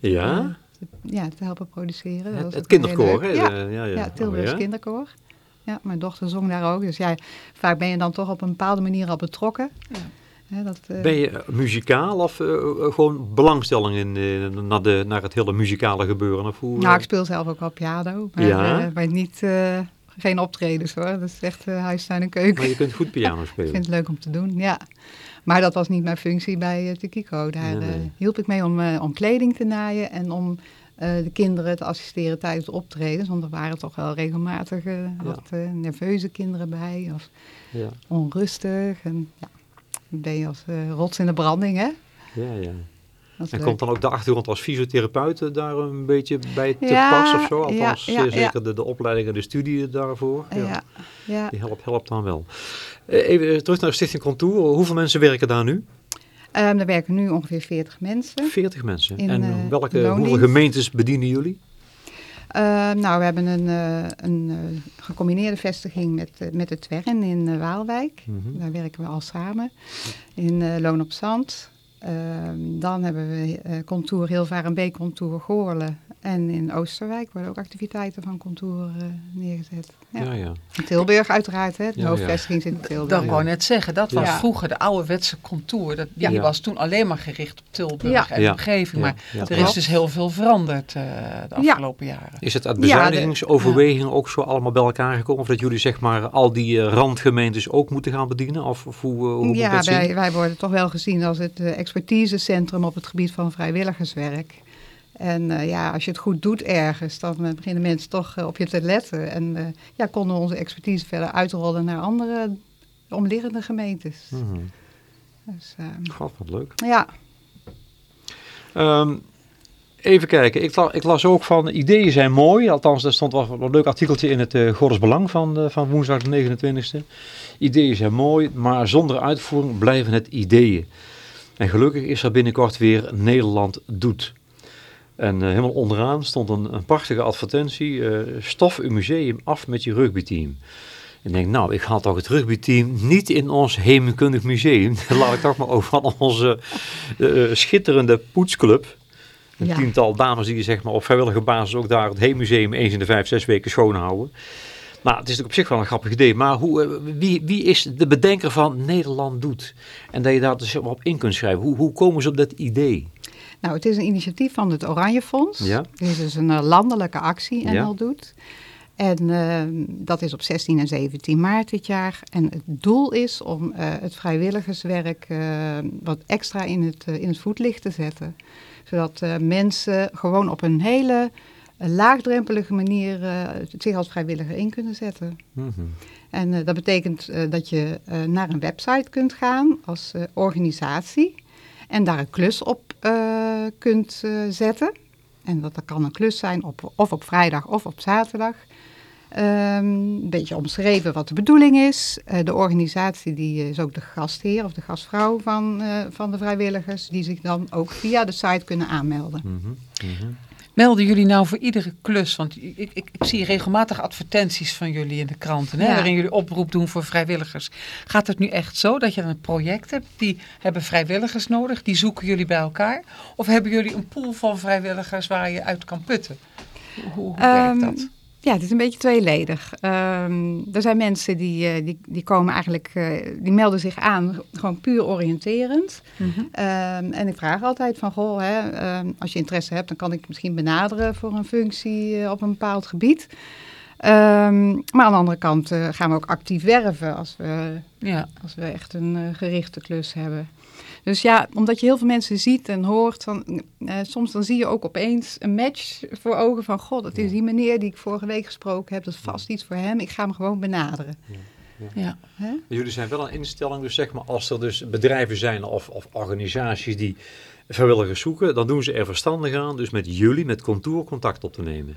te, Ja? te- ja, te helpen produceren. Dat Het, het kinderkoor, hè? Ja, ja, ja. ja, Tilburgs Oh, ja? kinderkoor. Ja, mijn dochter zong daar ook. Dus ja, vaak ben je dan toch op een bepaalde manier al betrokken. Ja. Hè, dat, eh, Ben je muzikaal of eh, eh, gewoon belangstelling in, naar, de, naar het hele muzikale gebeuren? Of hoe, nou, ik speel zelf ook wel piano. Maar, Ja? maar niet, geen optredens hoor. Dat is echt huis, tuin en keuken. maar je kunt goed piano Ik spelen. vind het leuk om te doen, ja. Maar dat was niet mijn functie bij uh, Tikiko. Daar Nee, hielp ik mee om, om kleding te naaien en om de kinderen te assisteren tijdens de optredens. Want er waren toch wel regelmatig wat eh, nerveuze kinderen bij, of Ja, onrustig. En ja, ben je als eh, rots in de branding, hè? ja, ja. Dat En leuk. komt dan ook de achtergrond als fysiotherapeut eh, daar een beetje bij te Ja, pas of zo? Althans, ja, eh, zeker. De, de opleiding en de studie daarvoor. ja, ja. Die helpt, helpt dan wel. Even terug naar de Stichting Contour. Hoeveel mensen werken daar nu? Ehm, er werken nu ongeveer 40 mensen. 40 mensen. In, en welke, hoeveel gemeentes bedienen jullie? Ehm, nou, we hebben een, eh, een eh, gecombineerde vestiging met, eh, met de Twerren in Waalwijk. Mhm. Daar werken we al samen. In Loon op Zand. Ehm, dan hebben we eh Contour Hilvarenbeek, Contour Goorlen. En in Oosterwijk worden ook activiteiten van Contour eh, neergezet. Ja. Ja, ja. Tilburg uiteraard, hè. de Ja, hoofdvestiging zit in Tilburg. Dat wou ik net zeggen, dat was Ja. vroeger de ouderwetse contour. Dat, die Ja. was toen alleen maar gericht op Tilburg Ja. en Ja. omgeving. Ja. Maar Ja, er is dus heel veel veranderd eh, de Ja. afgelopen jaren. Is het uit Ja, de- bezuinigingsoverwegingen ook zo allemaal bij elkaar gekomen? Of dat jullie zeg maar al die randgemeentes ook moeten gaan bedienen? Of, of hoe, hoe moet ik ja, dat zien? wij, wij worden toch wel gezien als het eh, expertisecentrum op het gebied van vrijwilligerswerk. En eh, ja, als je het goed doet ergens, dan eh, beginnen mensen toch eh, op je te letten. En ja, konden we onze expertise verder uitrollen naar andere omliggende gemeentes. Dus, eh, God, wat leuk. ja, Ehm, even kijken, ik, la- ik las ook van ideeën zijn mooi. Althans, daar stond wel een leuk artikeltje in het uh, Godders Belang van, van woensdag de 29e. Ideeën zijn mooi, maar zonder uitvoering blijven het ideeën. En gelukkig is er binnenkort weer Nederland doet. En eh, helemaal onderaan stond een, een prachtige advertentie. eh, stof uw museum af met je rugbyteam. Ik denk, nou, ik haal toch het rugbyteam niet in ons heemkundig museum. Laat ik toch maar over aan onze eh, schitterende poetsclub. Een Ja. tiental dames die zeg maar, op vrijwillige basis ook daar het heemmuseum eens in de vijf, zes weken schoonhouden. Nou, het is natuurlijk op zich wel een grappig idee. Maar hoe, eh, wie, wie is de bedenker van Nederland doet? En dat je daar dus op in kunt schrijven. Hoe, hoe komen ze op dat idee? nou het is een initiatief van het Oranje Fonds. Ja. Het is dus een eh, landelijke actie, Ja. NL doet. En eh, dat is op 16 en 17 maart dit jaar. En het doel is om eh, het vrijwilligerswerk wat extra in het, in het voetlicht te zetten. Zodat mensen gewoon op een hele eh, laagdrempelige manier eh, zich als vrijwilliger in kunnen zetten. Mhm. En eh, dat betekent eh, dat je naar een website kunt gaan als organisatie en daar een klus op kunt zetten. En dat, dat kan een klus zijn op, of op vrijdag of op zaterdag. Ehm, een beetje omschreven wat de bedoeling is. De organisatie die is ook de gastheer of de gastvrouw van, van de vrijwilligers, die zich dan ook via de site kunnen aanmelden. Mhm. Melden jullie nou voor iedere klus? Want ik, ik, ik zie regelmatig advertenties van jullie in de kranten, hè, Ja. waarin jullie oproep doen voor vrijwilligers. Gaat het nu echt zo dat je een project hebt, die hebben vrijwilligers nodig, die zoeken jullie bij elkaar? Of hebben jullie een pool van vrijwilligers waar je uit kan putten? Hoe, hoe, hoe werkt Ehm, dat? Ja, het is een beetje tweeledig. Ehm, er zijn mensen die, eh, die, die komen eigenlijk, eh, die melden zich aan, gewoon puur oriënterend. Mhm. Ehm, en ik vraag altijd van, goh, hè, ehm, als je interesse hebt, dan kan ik misschien benaderen voor een functie eh, op een bepaald gebied. Maar aan de andere kant gaan we ook actief werven als we, Ja. als we echt een gerichte klus hebben. Dus ja, omdat je heel veel mensen ziet en hoort, dan, eh, soms dan zie je ook opeens een match voor ogen van, god, dat is die meneer die ik vorige week gesproken heb, dat is vast iets voor hem, ik ga hem gewoon benaderen. Ja. Hè? Jullie zijn wel een instelling, dus zeg maar, als er dus bedrijven zijn of, of organisaties die vrijwilligers zoeken, dan doen ze er verstandig aan, dus met jullie, met Contour, contact op te nemen.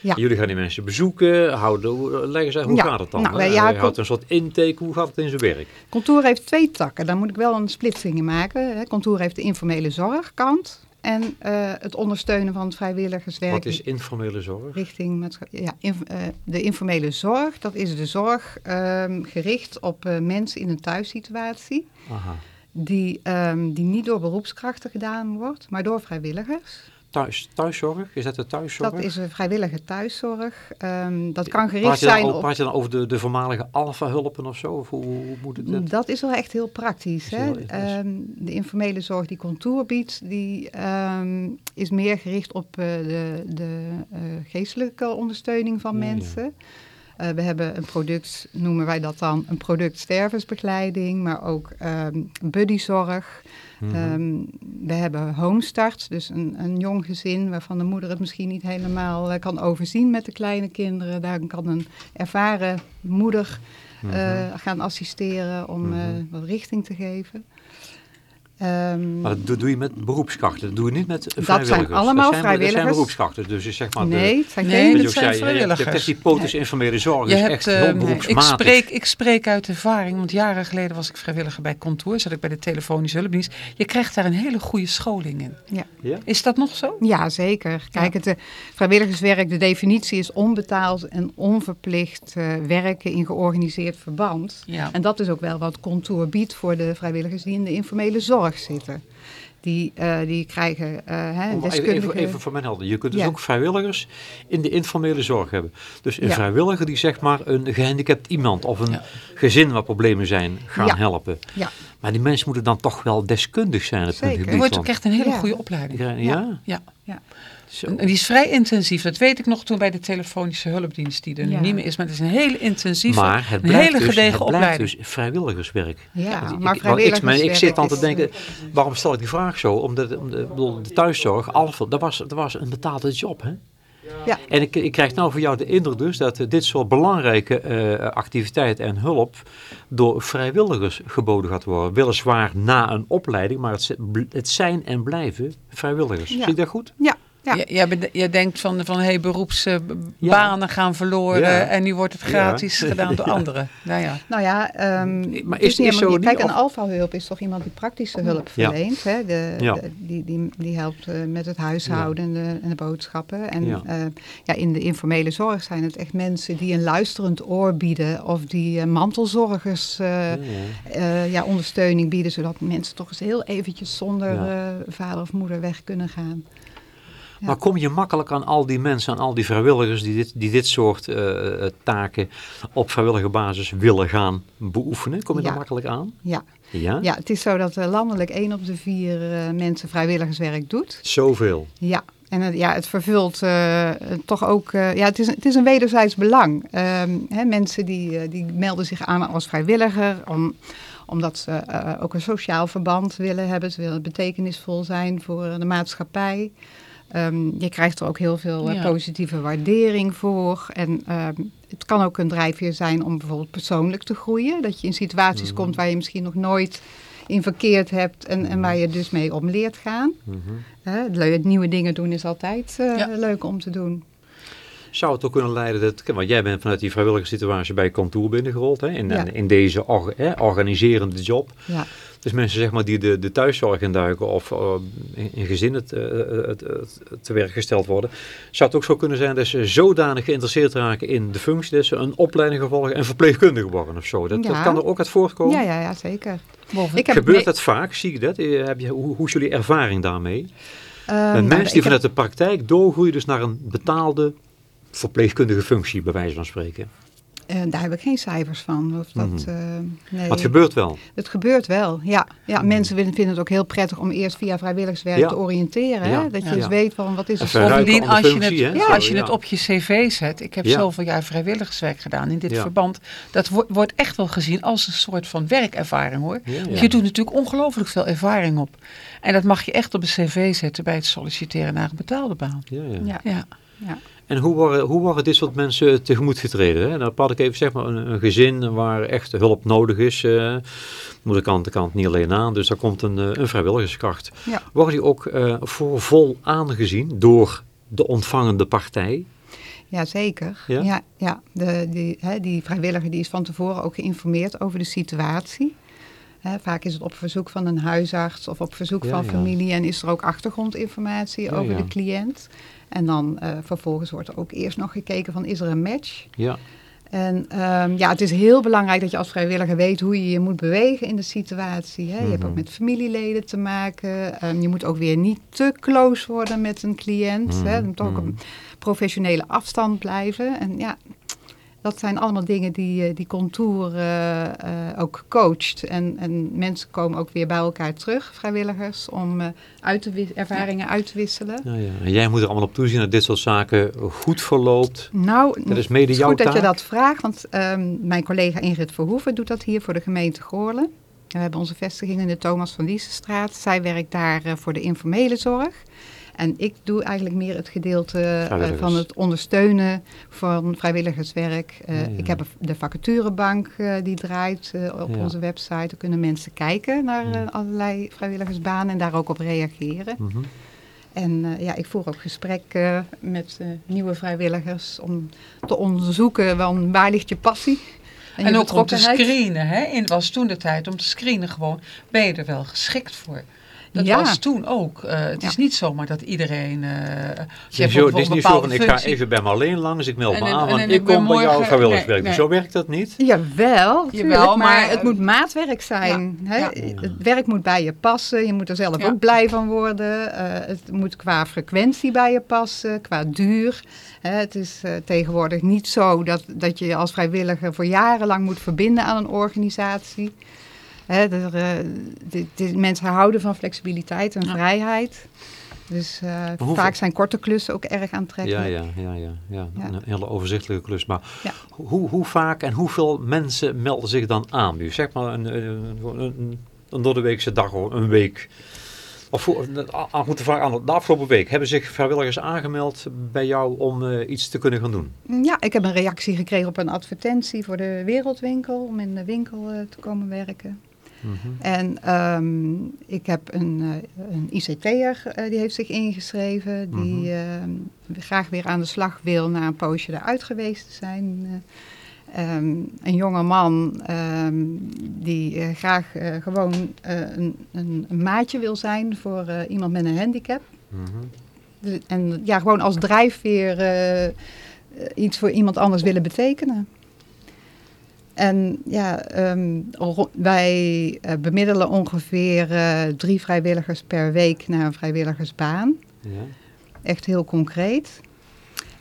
Ja. Jullie gaan die mensen bezoeken, houden, hoe- leggen ze, hoe Ja, gaat het dan? nou, hè? ja, Je houdt een soort intake, hoe gaat het in zijn werk? Contour heeft twee takken, daar moet ik wel een splitsing in maken. Contour heeft de informele zorgkant en eh, het ondersteunen van het vrijwilligerswerk. Wat is informele zorg? richting met, ja, inf- eh, de informele zorg, dat is de zorg ehm, gericht op eh, mensen in een thuissituatie. Aha. Die, ehm, die niet door beroepskrachten gedaan wordt, maar door vrijwilligers. Thuis, thuiszorg, is dat de thuiszorg? Dat is een vrijwillige thuiszorg. Ehm, dat kan praat gericht dan, zijn op... praat je dan over de, de voormalige alfa-hulpen of zo? Of hoe, hoe moet het? het? Dat is wel echt heel praktisch. Is Hè? heel- Ehm, de informele zorg die Contour biedt, die ehm, is meer gericht op eh, de, de eh, geestelijke ondersteuning van ja. mensen. Eh, we hebben een product, noemen wij dat dan, een product stervensbegeleiding, maar ook ehm Mhm. Ehm, we hebben homestart, dus een, een jong gezin waarvan de moeder het misschien niet helemaal eh, kan overzien met de kleine kinderen. Daar kan een ervaren moeder Mhm. eh, gaan assisteren om eh, Mhm. wat richting te geven. Ehm, Maar dat doe, doe je met beroepskrachten, dat doe je niet met zijn vrijwilligers. allemaal dat zijn, Dat zijn vrijwilligers. beroepskrachten, dus is zeg maar de, nee, het zijn Nee, geen... Je dat zijn zei, je hebt- Je hebt vrijwilligers. echt die potus informele zorg, Je is hebt, echt heel ehm, ik, spreek, ik spreek uit ervaring, want jaren geleden was ik vrijwilliger bij Contour, zat ik bij de telefonische hulpdienst. Je krijgt daar een hele goede scholing in. Ja? Is dat nog zo? Ja, zeker. Kijk, het eh, vrijwilligerswerk, de definitie is onbetaald en onverplicht eh, werken in georganiseerd verband. Ja. En dat is ook wel wat Contour biedt voor de vrijwilligers die in de informele zorg zitten. Die, eh, die krijgen eh hè, Even, deskundige... even, even voor mijn helder. Je kunt dus Ja. ook vrijwilligers in de informele zorg hebben. Dus een Ja. vrijwilliger die zeg maar een gehandicapt iemand of een Ja. gezin waar problemen zijn gaan Ja. helpen. Ja. Maar die mensen moeten dan toch wel deskundig zijn op hun gebied. Er wordt ook echt een hele Ja. goede opleiding. Ja, ja? Zo. En die is vrij intensief. Dat weet ik nog toen bij de telefonische hulpdienst, die er Ja. niet meer is. Maar het is een hele intensieve, Maar het blijft, hele dus, gedegen het blijft opleiding. dus vrijwilligerswerk. Ja, Ik- maar ik, want ik, vrijwilligerswerk ik zit dan te denken, waarom stel ik die vraag zo? Omdat om de, bedoel, de thuiszorg, Alphen, dat was, dat was een betaalde job. Hè? Ja. En ik, ik krijg nou voor jou de indruk dus dat dit soort belangrijke eh activiteit en hulp door vrijwilligers geboden gaat worden. Weliswaar na een opleiding, maar het, het zijn en blijven vrijwilligers. Ja. Zie ik dat goed? Ja, ja. Jij, denkt van, van hey, beroepsbanen gaan verloren Ja. en nu wordt het gratis gedaan door anderen. Nou ja. Nou ja, ehm maar is- zo Kijk, een alfa-hulp is toch iemand die praktische hulp verleent. Hè? De, die, die, die helpt eh, met het huishouden en, de, en de boodschappen. En Ja. ja. in de informele zorg zijn het echt mensen die een luisterend oor bieden. Of die eh, mantelzorgers eh, eh, ja, ondersteuning bieden. Zodat mensen toch eens heel eventjes zonder eh, vader of moeder weg kunnen gaan. Ja. Maar kom je makkelijk aan al die mensen, aan al die vrijwilligers die dit, die dit soort eh, eh, taken op vrijwillige basis willen gaan beoefenen? Kom je Ja. daar makkelijk aan? Ja. Ja? ja, het is zo dat eh, landelijk één op de vier mensen vrijwilligerswerk doet. Zoveel. Ja, en het, ja, het vervult toch ook. ja, het is, het is een wederzijds belang. Ehm, hè, mensen die, die melden zich aan als vrijwilliger. Om, omdat ze ook een sociaal verband willen hebben. Ze willen betekenisvol zijn voor de maatschappij. Ehm, je krijgt er ook heel veel eh, Ja. positieve waardering voor. En ehm, het kan ook een drijfveer zijn om bijvoorbeeld persoonlijk te groeien. Dat je in situaties komt waar je misschien nog nooit in verkeerd hebt. En, en waar je dus mee om leert gaan. Mhm. Hè, le- nieuwe dingen doen is altijd eh, Ja. leuk om te doen. Zou het ook kunnen leiden dat, want jij bent vanuit die vrijwillige situatie bij kantoor binnengerold, hè, in, Ja. in deze or- hè, organiserende job. Ja, Dus mensen zeg maar, die de, de thuiszorg induiken of eh, in, in gezinnen te, eh, het- het- te werk gesteld worden. Zou het ook zo kunnen zijn dat ze zodanig geïnteresseerd raken in de functie dat ze een opleiding gevolgen en verpleegkundige worden of zo? Dat, dat kan er ook uit voortkomen? ja, ja, ja zeker. Ik heb Gebeurt dat vaak? Zie je dat? Eh, Heb je, hoe, hoe is jullie ervaring daarmee? Ehm, Met nou, mensen ik die heb- vanuit de praktijk doorgroeien dus naar een betaalde verpleegkundige functie, bij wijze van spreken. Eh, daar heb ik geen cijfers van. Of dat, Mhm. eh, nee. Maar het gebeurt wel. Het gebeurt wel, ja. ja mensen vinden het ook heel prettig om eerst via vrijwilligerswerk Ja. te oriënteren. Ja. Hè? Dat je Ja. eens Ja. weet van wat is het Bovendien, als je, functie, het, hè? Ja. als je het op je cv zet, ik heb Ja. zoveel jaar vrijwilligerswerk gedaan in dit Ja. verband, dat wo- wordt echt wel gezien als een soort van werkervaring hoor. Ja, Want ja. Je doet natuurlijk ongelooflijk veel ervaring op. En dat mag je echt op een cv zetten bij het solliciteren naar een betaalde baan. Ja, ja. Ja. En hoe worden, hoe worden dit soort mensen tegemoet getreden? Hè? Dan praat ik even zeg maar een, een gezin waar echt hulp nodig is. eh moederkant de kant niet alleen aan, dus daar komt een, eh, een vrijwilligerskracht. Ja. Worden die ook eh, voor vol aangezien door de ontvangende partij? Ja, zeker. Ja? Ja? Ja, De, die, hè, die vrijwilliger die is van tevoren ook geïnformeerd over de situatie. Hè, vaak is het op verzoek van een huisarts of op verzoek Ja, van ja. familie en is er ook achtergrondinformatie Ja, over de cliënt. En dan eh, vervolgens wordt er ook eerst nog gekeken van is er een match? Ja, En ehm, ja, het is heel belangrijk dat je als vrijwilliger weet hoe je je moet bewegen in de situatie. Hè? Je hebt Mhm. ook met familieleden te maken. Ehm, je moet ook weer niet te close worden met een cliënt. Hè? Er moet ook Mhm. een professionele afstand blijven. En ja, dat zijn allemaal dingen die, eh, die Contour eh, eh, ook coacht. En, en mensen komen ook weer bij elkaar terug, vrijwilligers, om uit te ervaringen uit te wisselen. ja, ja. En jij moet er allemaal op toezien dat dit soort zaken goed verloopt. Nou, Dat is mede het is jouw goed dat je dat vraagt, want ehm, mijn collega Ingrid Verhoeven doet dat hier voor de gemeente Goorlen. We hebben onze vestiging in de Thomas van Liesenstraat. Zij werkt daar voor de informele zorg. En ik doe eigenlijk meer het gedeelte eh, van het ondersteunen van vrijwilligerswerk. Eh, Ja, ja. Ik heb de vacaturebank eh, die draait op Ja. onze website. Daar kunnen mensen kijken naar Ja. allerlei vrijwilligersbanen en daar ook op reageren. Mhm. En eh, ja, ik voer ook gesprekken met eh, nieuwe vrijwilligers om te onderzoeken van waar ligt je passie en, En, je ook om te screenen. Hè? In was toen de tijd om te screenen gewoon. Ben je er wel geschikt voor? Dat Ja. was toen ook. Eh, het is niet zomaar dat iedereen... eh, je Het hebt is, zo, het is bijvoorbeeld niet zo van bepaalde ik ga even bij me alleen langs, ik meld En- me en- aan, en- want en ik kom bij jou vrijwilligerswerk. nee, nee. zo werkt dat niet? Jawel, tuurlijk, Jawel, maar, maar, het eh, moet maatwerk zijn. Hè? Ja. Het werk moet bij je passen. Je moet er zelf Ja. ook blij van worden. Eh, het moet qua frequentie bij je passen, qua duur. Hè, het is tegenwoordig niet zo dat, dat je je als vrijwilliger voor jarenlang moet verbinden aan een organisatie. Hè, eh, de, de mensen houden van flexibiliteit en Ja. vrijheid. Dus eh, hoeveel- vaak zijn korte klussen ook erg aantrekkelijk. Ja, ja, ja, ja, ja. Ja. Een hele overzichtelijke klus. Maar Ja. hoe, hoe vaak en hoeveel mensen melden zich dan aan? Nu zeg maar een, een, een, een, een doordeweekse dag of een week. Of aan moeten vragen aan de afgelopen week hebben zich vrijwilligers aangemeld bij jou om eh, iets te kunnen gaan doen? Ja, ik heb een reactie gekregen op een advertentie voor de Wereldwinkel, om in de winkel eh, te komen werken. Mhm. En ehm, ik heb een, eh, een ICT'er, eh, die heeft zich ingeschreven, die Mhm. ehm, graag weer aan de slag wil na een poosje eruit geweest te zijn. Eh, ehm, een jonge man die graag gewoon een, een, maatje wil zijn voor iemand met een handicap. Mhm. De- En ja, gewoon als drijfveer iets voor iemand anders willen betekenen. En ja, ehm, wij eh, bemiddelen ongeveer eh, drie vrijwilligers per week naar een vrijwilligersbaan. Ja. Echt heel concreet.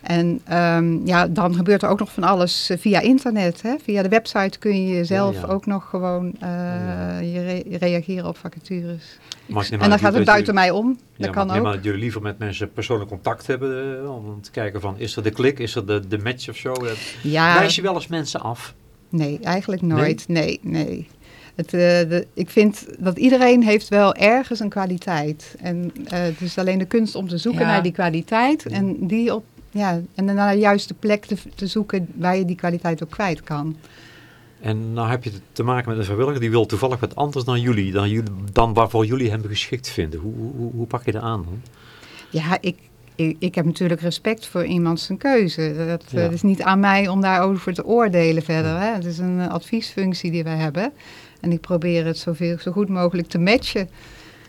En ehm, ja, dan gebeurt er ook nog van alles eh, via internet. Hè? Via de website kun je zelf ja. ook nog gewoon Ja. je re- reageren op vacatures. Maar En dan gaat het buiten mij om. Ja, Dat maar kan ook. dat jullie liever met mensen persoonlijk contact hebben om te kijken van is er de klik, is er de, de match of zo. Ja, Wijs je wel eens mensen af? Nee, eigenlijk nooit. Nee, nee. Het, eh, de, ik vind dat iedereen heeft wel ergens een kwaliteit. En eh, het is alleen de kunst om te zoeken Ja. naar die kwaliteit. En die op ja, en dan naar de juiste plek te, te zoeken waar je die kwaliteit ook kwijt kan. En nou heb je te maken met een vrijwilliger die wil toevallig wat anders dan jullie, dan, jullie, dan waarvoor jullie hem geschikt vinden. Hoe, hoe, hoe pak je dat aan dan? Ja, ik, ik, ik heb natuurlijk respect voor iemand zijn keuze. Dat, eh, Ja. is niet aan mij om daarover te oordelen verder. Hè. Het is een adviesfunctie die wij hebben. En ik probeer het zoveel, zo goed mogelijk te matchen.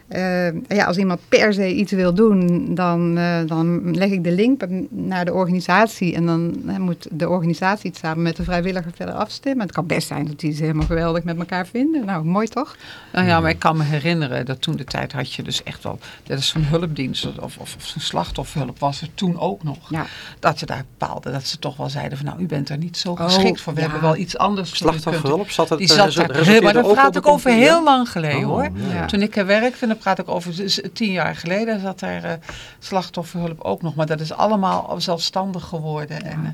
Eh, ja, als iemand per se iets wil doen, dan, eh, dan leg ik de link naar de organisatie. En dan moet de organisatie het samen met de vrijwilliger verder afstemmen. Het kan best zijn dat die ze helemaal geweldig met elkaar vinden. Nou, mooi toch? Nou ja, maar ik kan me herinneren dat toen de tijd had je dus echt wel, dat is zo'n hulpdienst of, of, of zo'n slachtofferhulp was er toen ook nog. Ja. Dat je daar bepaalde, dat ze toch wel zeiden van nou, u bent er niet zo Oh, geschikt voor. We ja. hebben wel iets anders Slachtofferhulp, zat het Die zat daar, resulteerde maar dan ook praat ik over heel lang geleden Oh, hoor. ja. Toen ik er werkte, praat ik over tien jaar geleden, zat er eh, slachtofferhulp ook nog. Maar dat is allemaal zelfstandig geworden. En, eh,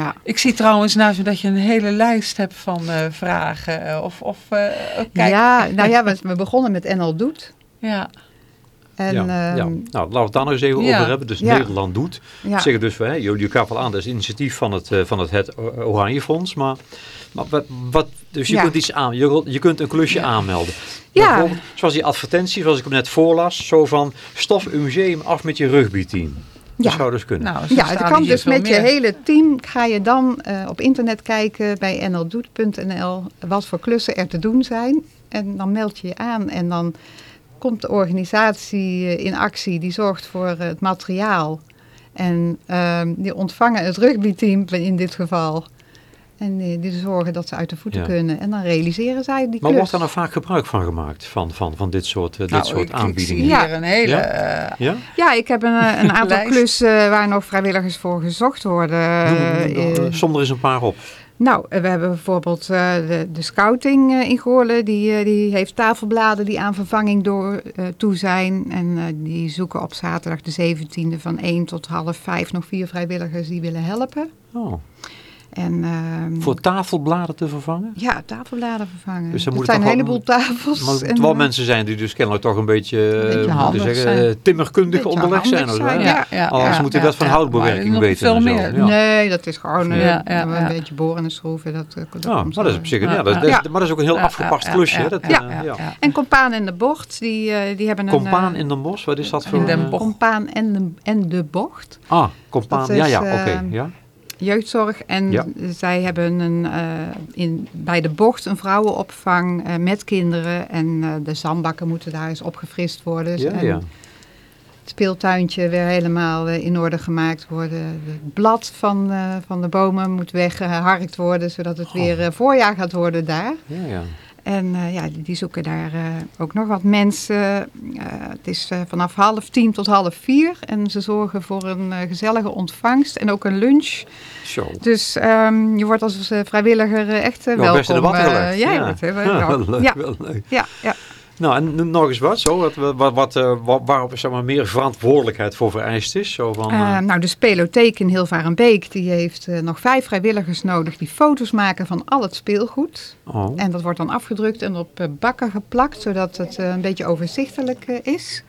Ja. ik zie trouwens zo dat je een hele lijst hebt van eh, vragen. of, of kijk. ja, nou ja, we, we begonnen met NL Doet. Ja. En, ja, ehm, ja. Nou, laten we het daar nog eens even Ja. over hebben. Dus Ja. Nederland doet. ja. Zeggen dus, hè, jullie al aan, dat is initiatief van het, eh, van het, het Oranje Fonds. Maar, maar wat, wat, dus je Ja. kunt iets aan, je, je kunt een klusje Ja. aanmelden. Ja. Zoals die advertentie, zoals ik hem net voorlas, zo van stof uw museum af met je rugbyteam. Dat Ja. zou dus kunnen. Nou, Ja, er kan dus met je hele team. Ga je dan eh, op internet kijken bij nldoet.nl wat voor klussen er te doen zijn. En dan meld je je aan en dan komt de organisatie eh, in actie. Die zorgt voor eh, het materiaal. En ehm, die ontvangen het rugbyteam in dit geval. En die, die zorgen dat ze uit de voeten Ja. kunnen. En dan realiseren zij die maar klus. wordt daar nou vaak gebruik van gemaakt, van, van, van dit soort, eh, dit Nou, soort ik- Ik, aanbiedingen? Ja. hier een hele... Ja? eh, Ja? Ja, ik heb een, eh, een aantal klussen waar nog vrijwilligers voor gezocht worden. Noem- Eh, noem- som er eens een paar op. Nou, eh, we hebben bijvoorbeeld eh, de, de scouting eh, in Goorlen. Die, die heeft tafelbladen die aan vervanging door toe zijn. En die zoeken op zaterdag de 17e van 1 tot half 5 nog vier vrijwilligers die willen helpen. Oh, En, ehm, voor tafelbladen te vervangen? Ja, tafelbladen vervangen. Dus zijn een heleboel wel- tafels. Maar het en, moeten wel eh, mensen zijn die dus kennelijk toch een beetje, eh, Beetje ik zeggen, zijn. eh, timmerkundig Beetje onderlegd zijn. handig of zo, zijn, hè? ja. ja, Anders ja, moet je ja, dat van houtbewerking er weten en veel meer. ja. Nee, dat is gewoon eh, Ja, ja, een beetje boren en schroeven. Dat, eh, dat maar dat is op zich, Ja, dat, maar dat is ook een heel Ja, afgepast ja, klusje. ja, eh. En Compaan en de Bocht, die, eh, die hebben een... Compaan eh, in Den Bosch, wat is dat voor? In Den eh, Bosch. Compaan en de, en de Bocht. Ah, compaan, ja, ja, oké. eh, ja. Jeugdzorg. En Ja. zij hebben een, eh, in, bij de bocht een vrouwenopvang eh, met kinderen. En eh, de zandbakken moeten daar eens opgefrist worden. Ja, en ja. Het speeltuintje weer helemaal in orde gemaakt worden. Het blad van, van de bomen moet weggeharkt worden, zodat het Oh. weer voorjaar gaat worden daar. ja, ja. En eh, ja, die, zoeken daar eh, ook nog wat mensen. Eh, het is vanaf half tien tot half vier. En ze zorgen voor een gezellige ontvangst en ook een lunch. Zo. Dus ehm, je wordt als vrijwilliger echt Nou, best in de welkom. ja, ja. wordt, welkom. ja, wel leuk. ja, ja. Nou, en nog eens wat, zo, wat, wat, wat, eh, wat, waarop zeg maar, meer verantwoordelijkheid voor vereist is. Zo van, Eh, eh, nou, de Spelotheek in Hilvarenbeek die heeft nog vijf vrijwilligers nodig die foto's maken van al het speelgoed. oh, En dat wordt dan afgedrukt en op bakken geplakt, zodat het een beetje overzichtelijk is.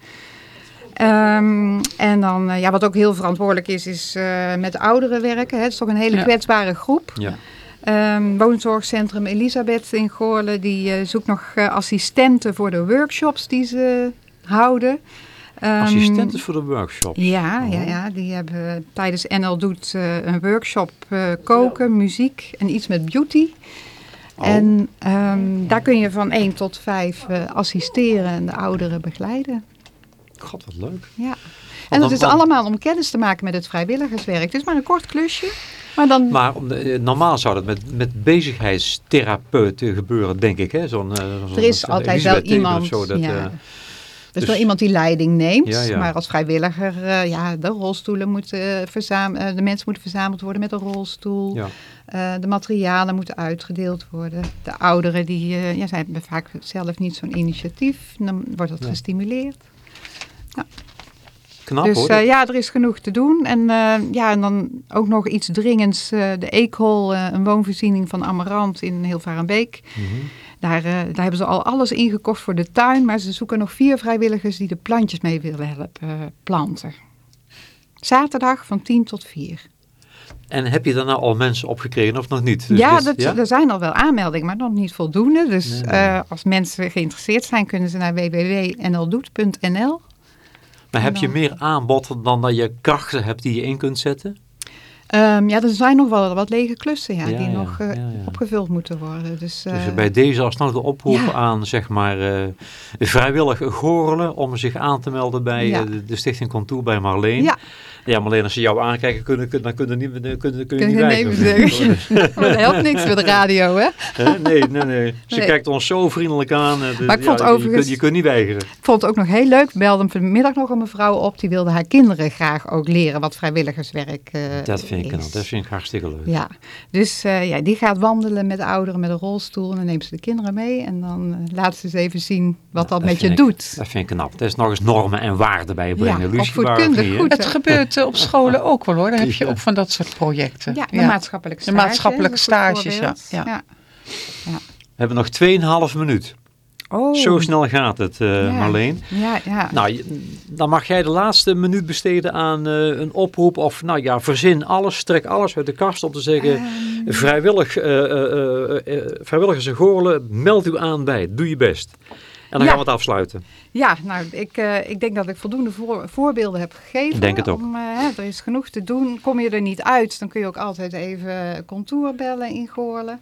Ehm, en dan, ja, wat ook heel verantwoordelijk is, is met ouderen werken. Hè. Het is toch een hele Ja. kwetsbare groep. ja. Ehm, woonzorgcentrum Elisabeth in Goorlen, die eh, zoekt nog eh, assistenten voor de workshops die ze houden. Ehm, Assistenten voor de workshop. ja, ja, Oh. ja, die hebben tijdens NL Doet eh, een workshop eh, koken, muziek en iets met beauty. Oh. En ehm, daar kun je van 1 tot 5 eh, assisteren en de ouderen begeleiden. God, wat leuk. Ja. En dat is allemaal om kennis te maken met het vrijwilligerswerk. Het is maar een kort klusje. Maar dan, Maar om de- eh, normaal zou dat met, met bezigheidstherapeuten gebeuren, denk ik. Hè? Zo'n, eh, er is altijd wel iemand. Zo, dat, ja. eh, er is dus- wel iemand die leiding neemt. Ja, ja. Maar als vrijwilliger, ja, de rolstoelen moeten verzameld, de mensen moeten verzameld worden met een rolstoel. ja. De materialen moeten uitgedeeld worden. De ouderen die, ja, zij hebben vaak zelf niet zo'n initiatief. Dan wordt dat Ja. Knap dus hoor. eh, ja, er is genoeg te doen. En, eh, ja, en dan ook nog iets dringends. eh, de Eekhol, een woonvoorziening van Amarant in Hilvarenbeek. Mhm. Daar, daar hebben ze al alles ingekocht voor de tuin. Maar ze zoeken nog vier vrijwilligers die de plantjes mee willen helpen planten. Zaterdag van 10 tot 4. En heb je daar nou al mensen opgekregen of nog niet? Dus ja, dit- dat, er zijn al wel aanmeldingen, maar nog niet voldoende. Dus Nee, nee. als mensen geïnteresseerd zijn, kunnen ze naar www.nldoet.nl. Maar heb je dan- meer aanbod dan dat je krachten hebt die je in kunt zetten? Ehm, ja, er zijn nog wel wat lege klussen ja, Ja, die ja, nog eh, ja, opgevuld moeten worden. Dus, Dus eh, bij deze alsnog de oproep aan zeg maar eh, vrijwillig gorrelen om zich aan te melden bij de, de Stichting Contour bij Marleen. Ja, Ja, Marleen, als ze jou aankijken, kunnen, dan kunnen, niet, kunnen, kunnen, kun je niet je maar dat helpt niks met de radio, hè? Nee, nee, nee. Ze Nee. kijkt ons zo vriendelijk aan. dus Maar ik vond ja, je- je, overigens- kunt, je kunt niet weigeren. Ik vond het ook nog heel leuk. Belde hem vanmiddag nog een mevrouw op. Die wilde haar kinderen graag ook leren wat vrijwilligerswerk eh Dat vind ik is. Dat vind ik hartstikke leuk. Ja, dus eh, ja, die gaat wandelen met de ouderen met een rolstoel. En dan neemt ze de kinderen mee. En dan eh, laat ze eens even zien wat dat, dat met je ik- doet. Dat vind ik knap. Dat is nog eens normen en waarden bijbrengen. Ja, Lucie, ook voedkundig waarom niet, hè? goed. Het gebeurt op scholen ook wel hoor. Dan heb je ook van dat soort projecten. Ja, de maatschappelijke De stage. maatschappelijke stages, ja. Ja. We hebben nog 2,5 minuut. Oh, Zo snel gaat het, eh, Ja. Marleen. Ja, ja. Nou, dan mag jij de laatste minuut besteden aan eh, een oproep. Of nou ja, verzin alles, trek alles uit de kast om te zeggen... Ehm, vrijwillig, eh, eh, eh, eh, vrijwilligers en goorlen, meld u aan bij. Doe je best. En dan Ja. gaan we het afsluiten. Ja, nou, ik, eh, ik denk dat ik voldoende voor- voorbeelden heb gegeven. Ik denk het ook. Om, eh, hè, er is genoeg te doen. Kom je er niet uit, dan kun je ook altijd even contour bellen in Goorlen.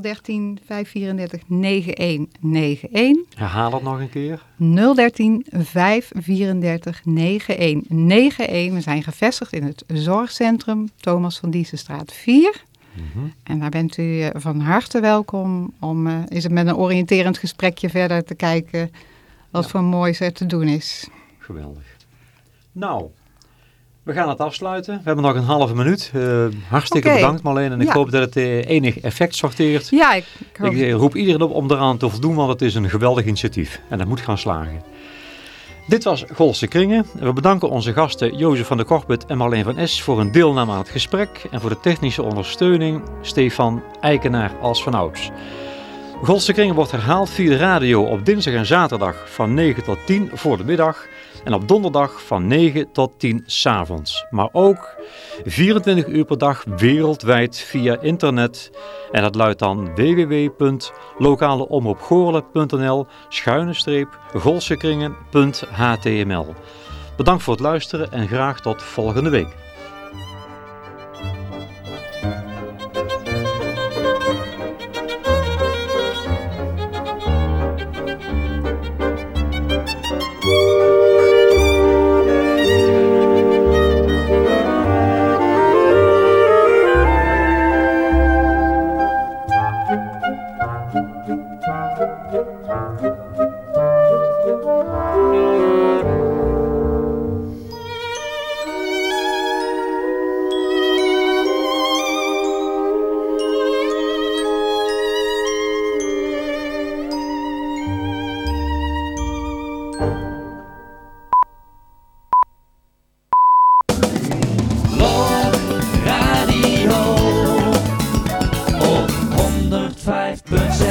013 534 9191. Herhaal het nog een keer. 013 534 9191. We zijn gevestigd in het zorgcentrum Thomas van Diesenstraat 4. En daar bent u eh, van harte welkom om eh, is het met een oriënterend gesprekje verder te kijken wat voor moois er te doen is. Geweldig. Nou, we gaan het afsluiten. We hebben nog een halve minuut. Eh, hartstikke bedankt Marleen. En ik Ja. hoop dat het enig effect sorteert. Ja, ik, ik hoop- Ik roep iedereen op om eraan te voldoen, want het is een geweldig initiatief. En dat moet gaan slagen. Dit was Golse Kringen. We bedanken onze gasten Jozef van der Korbut en Marleen van Es voor hun deelname aan het gesprek. En voor de technische ondersteuning Stefan Eikenaar als vanouds. Golse Kringen wordt herhaald via de radio op dinsdag en zaterdag van 9 tot 10 voor de middag. En op donderdag van 9 tot 10 s'avonds. Maar ook 24 uur per dag wereldwijd via internet. En dat luidt dan www.lokaleomroepgoorlen.nl schuine streep golsekringen.html. Bedankt voor het luisteren en graag tot volgende week.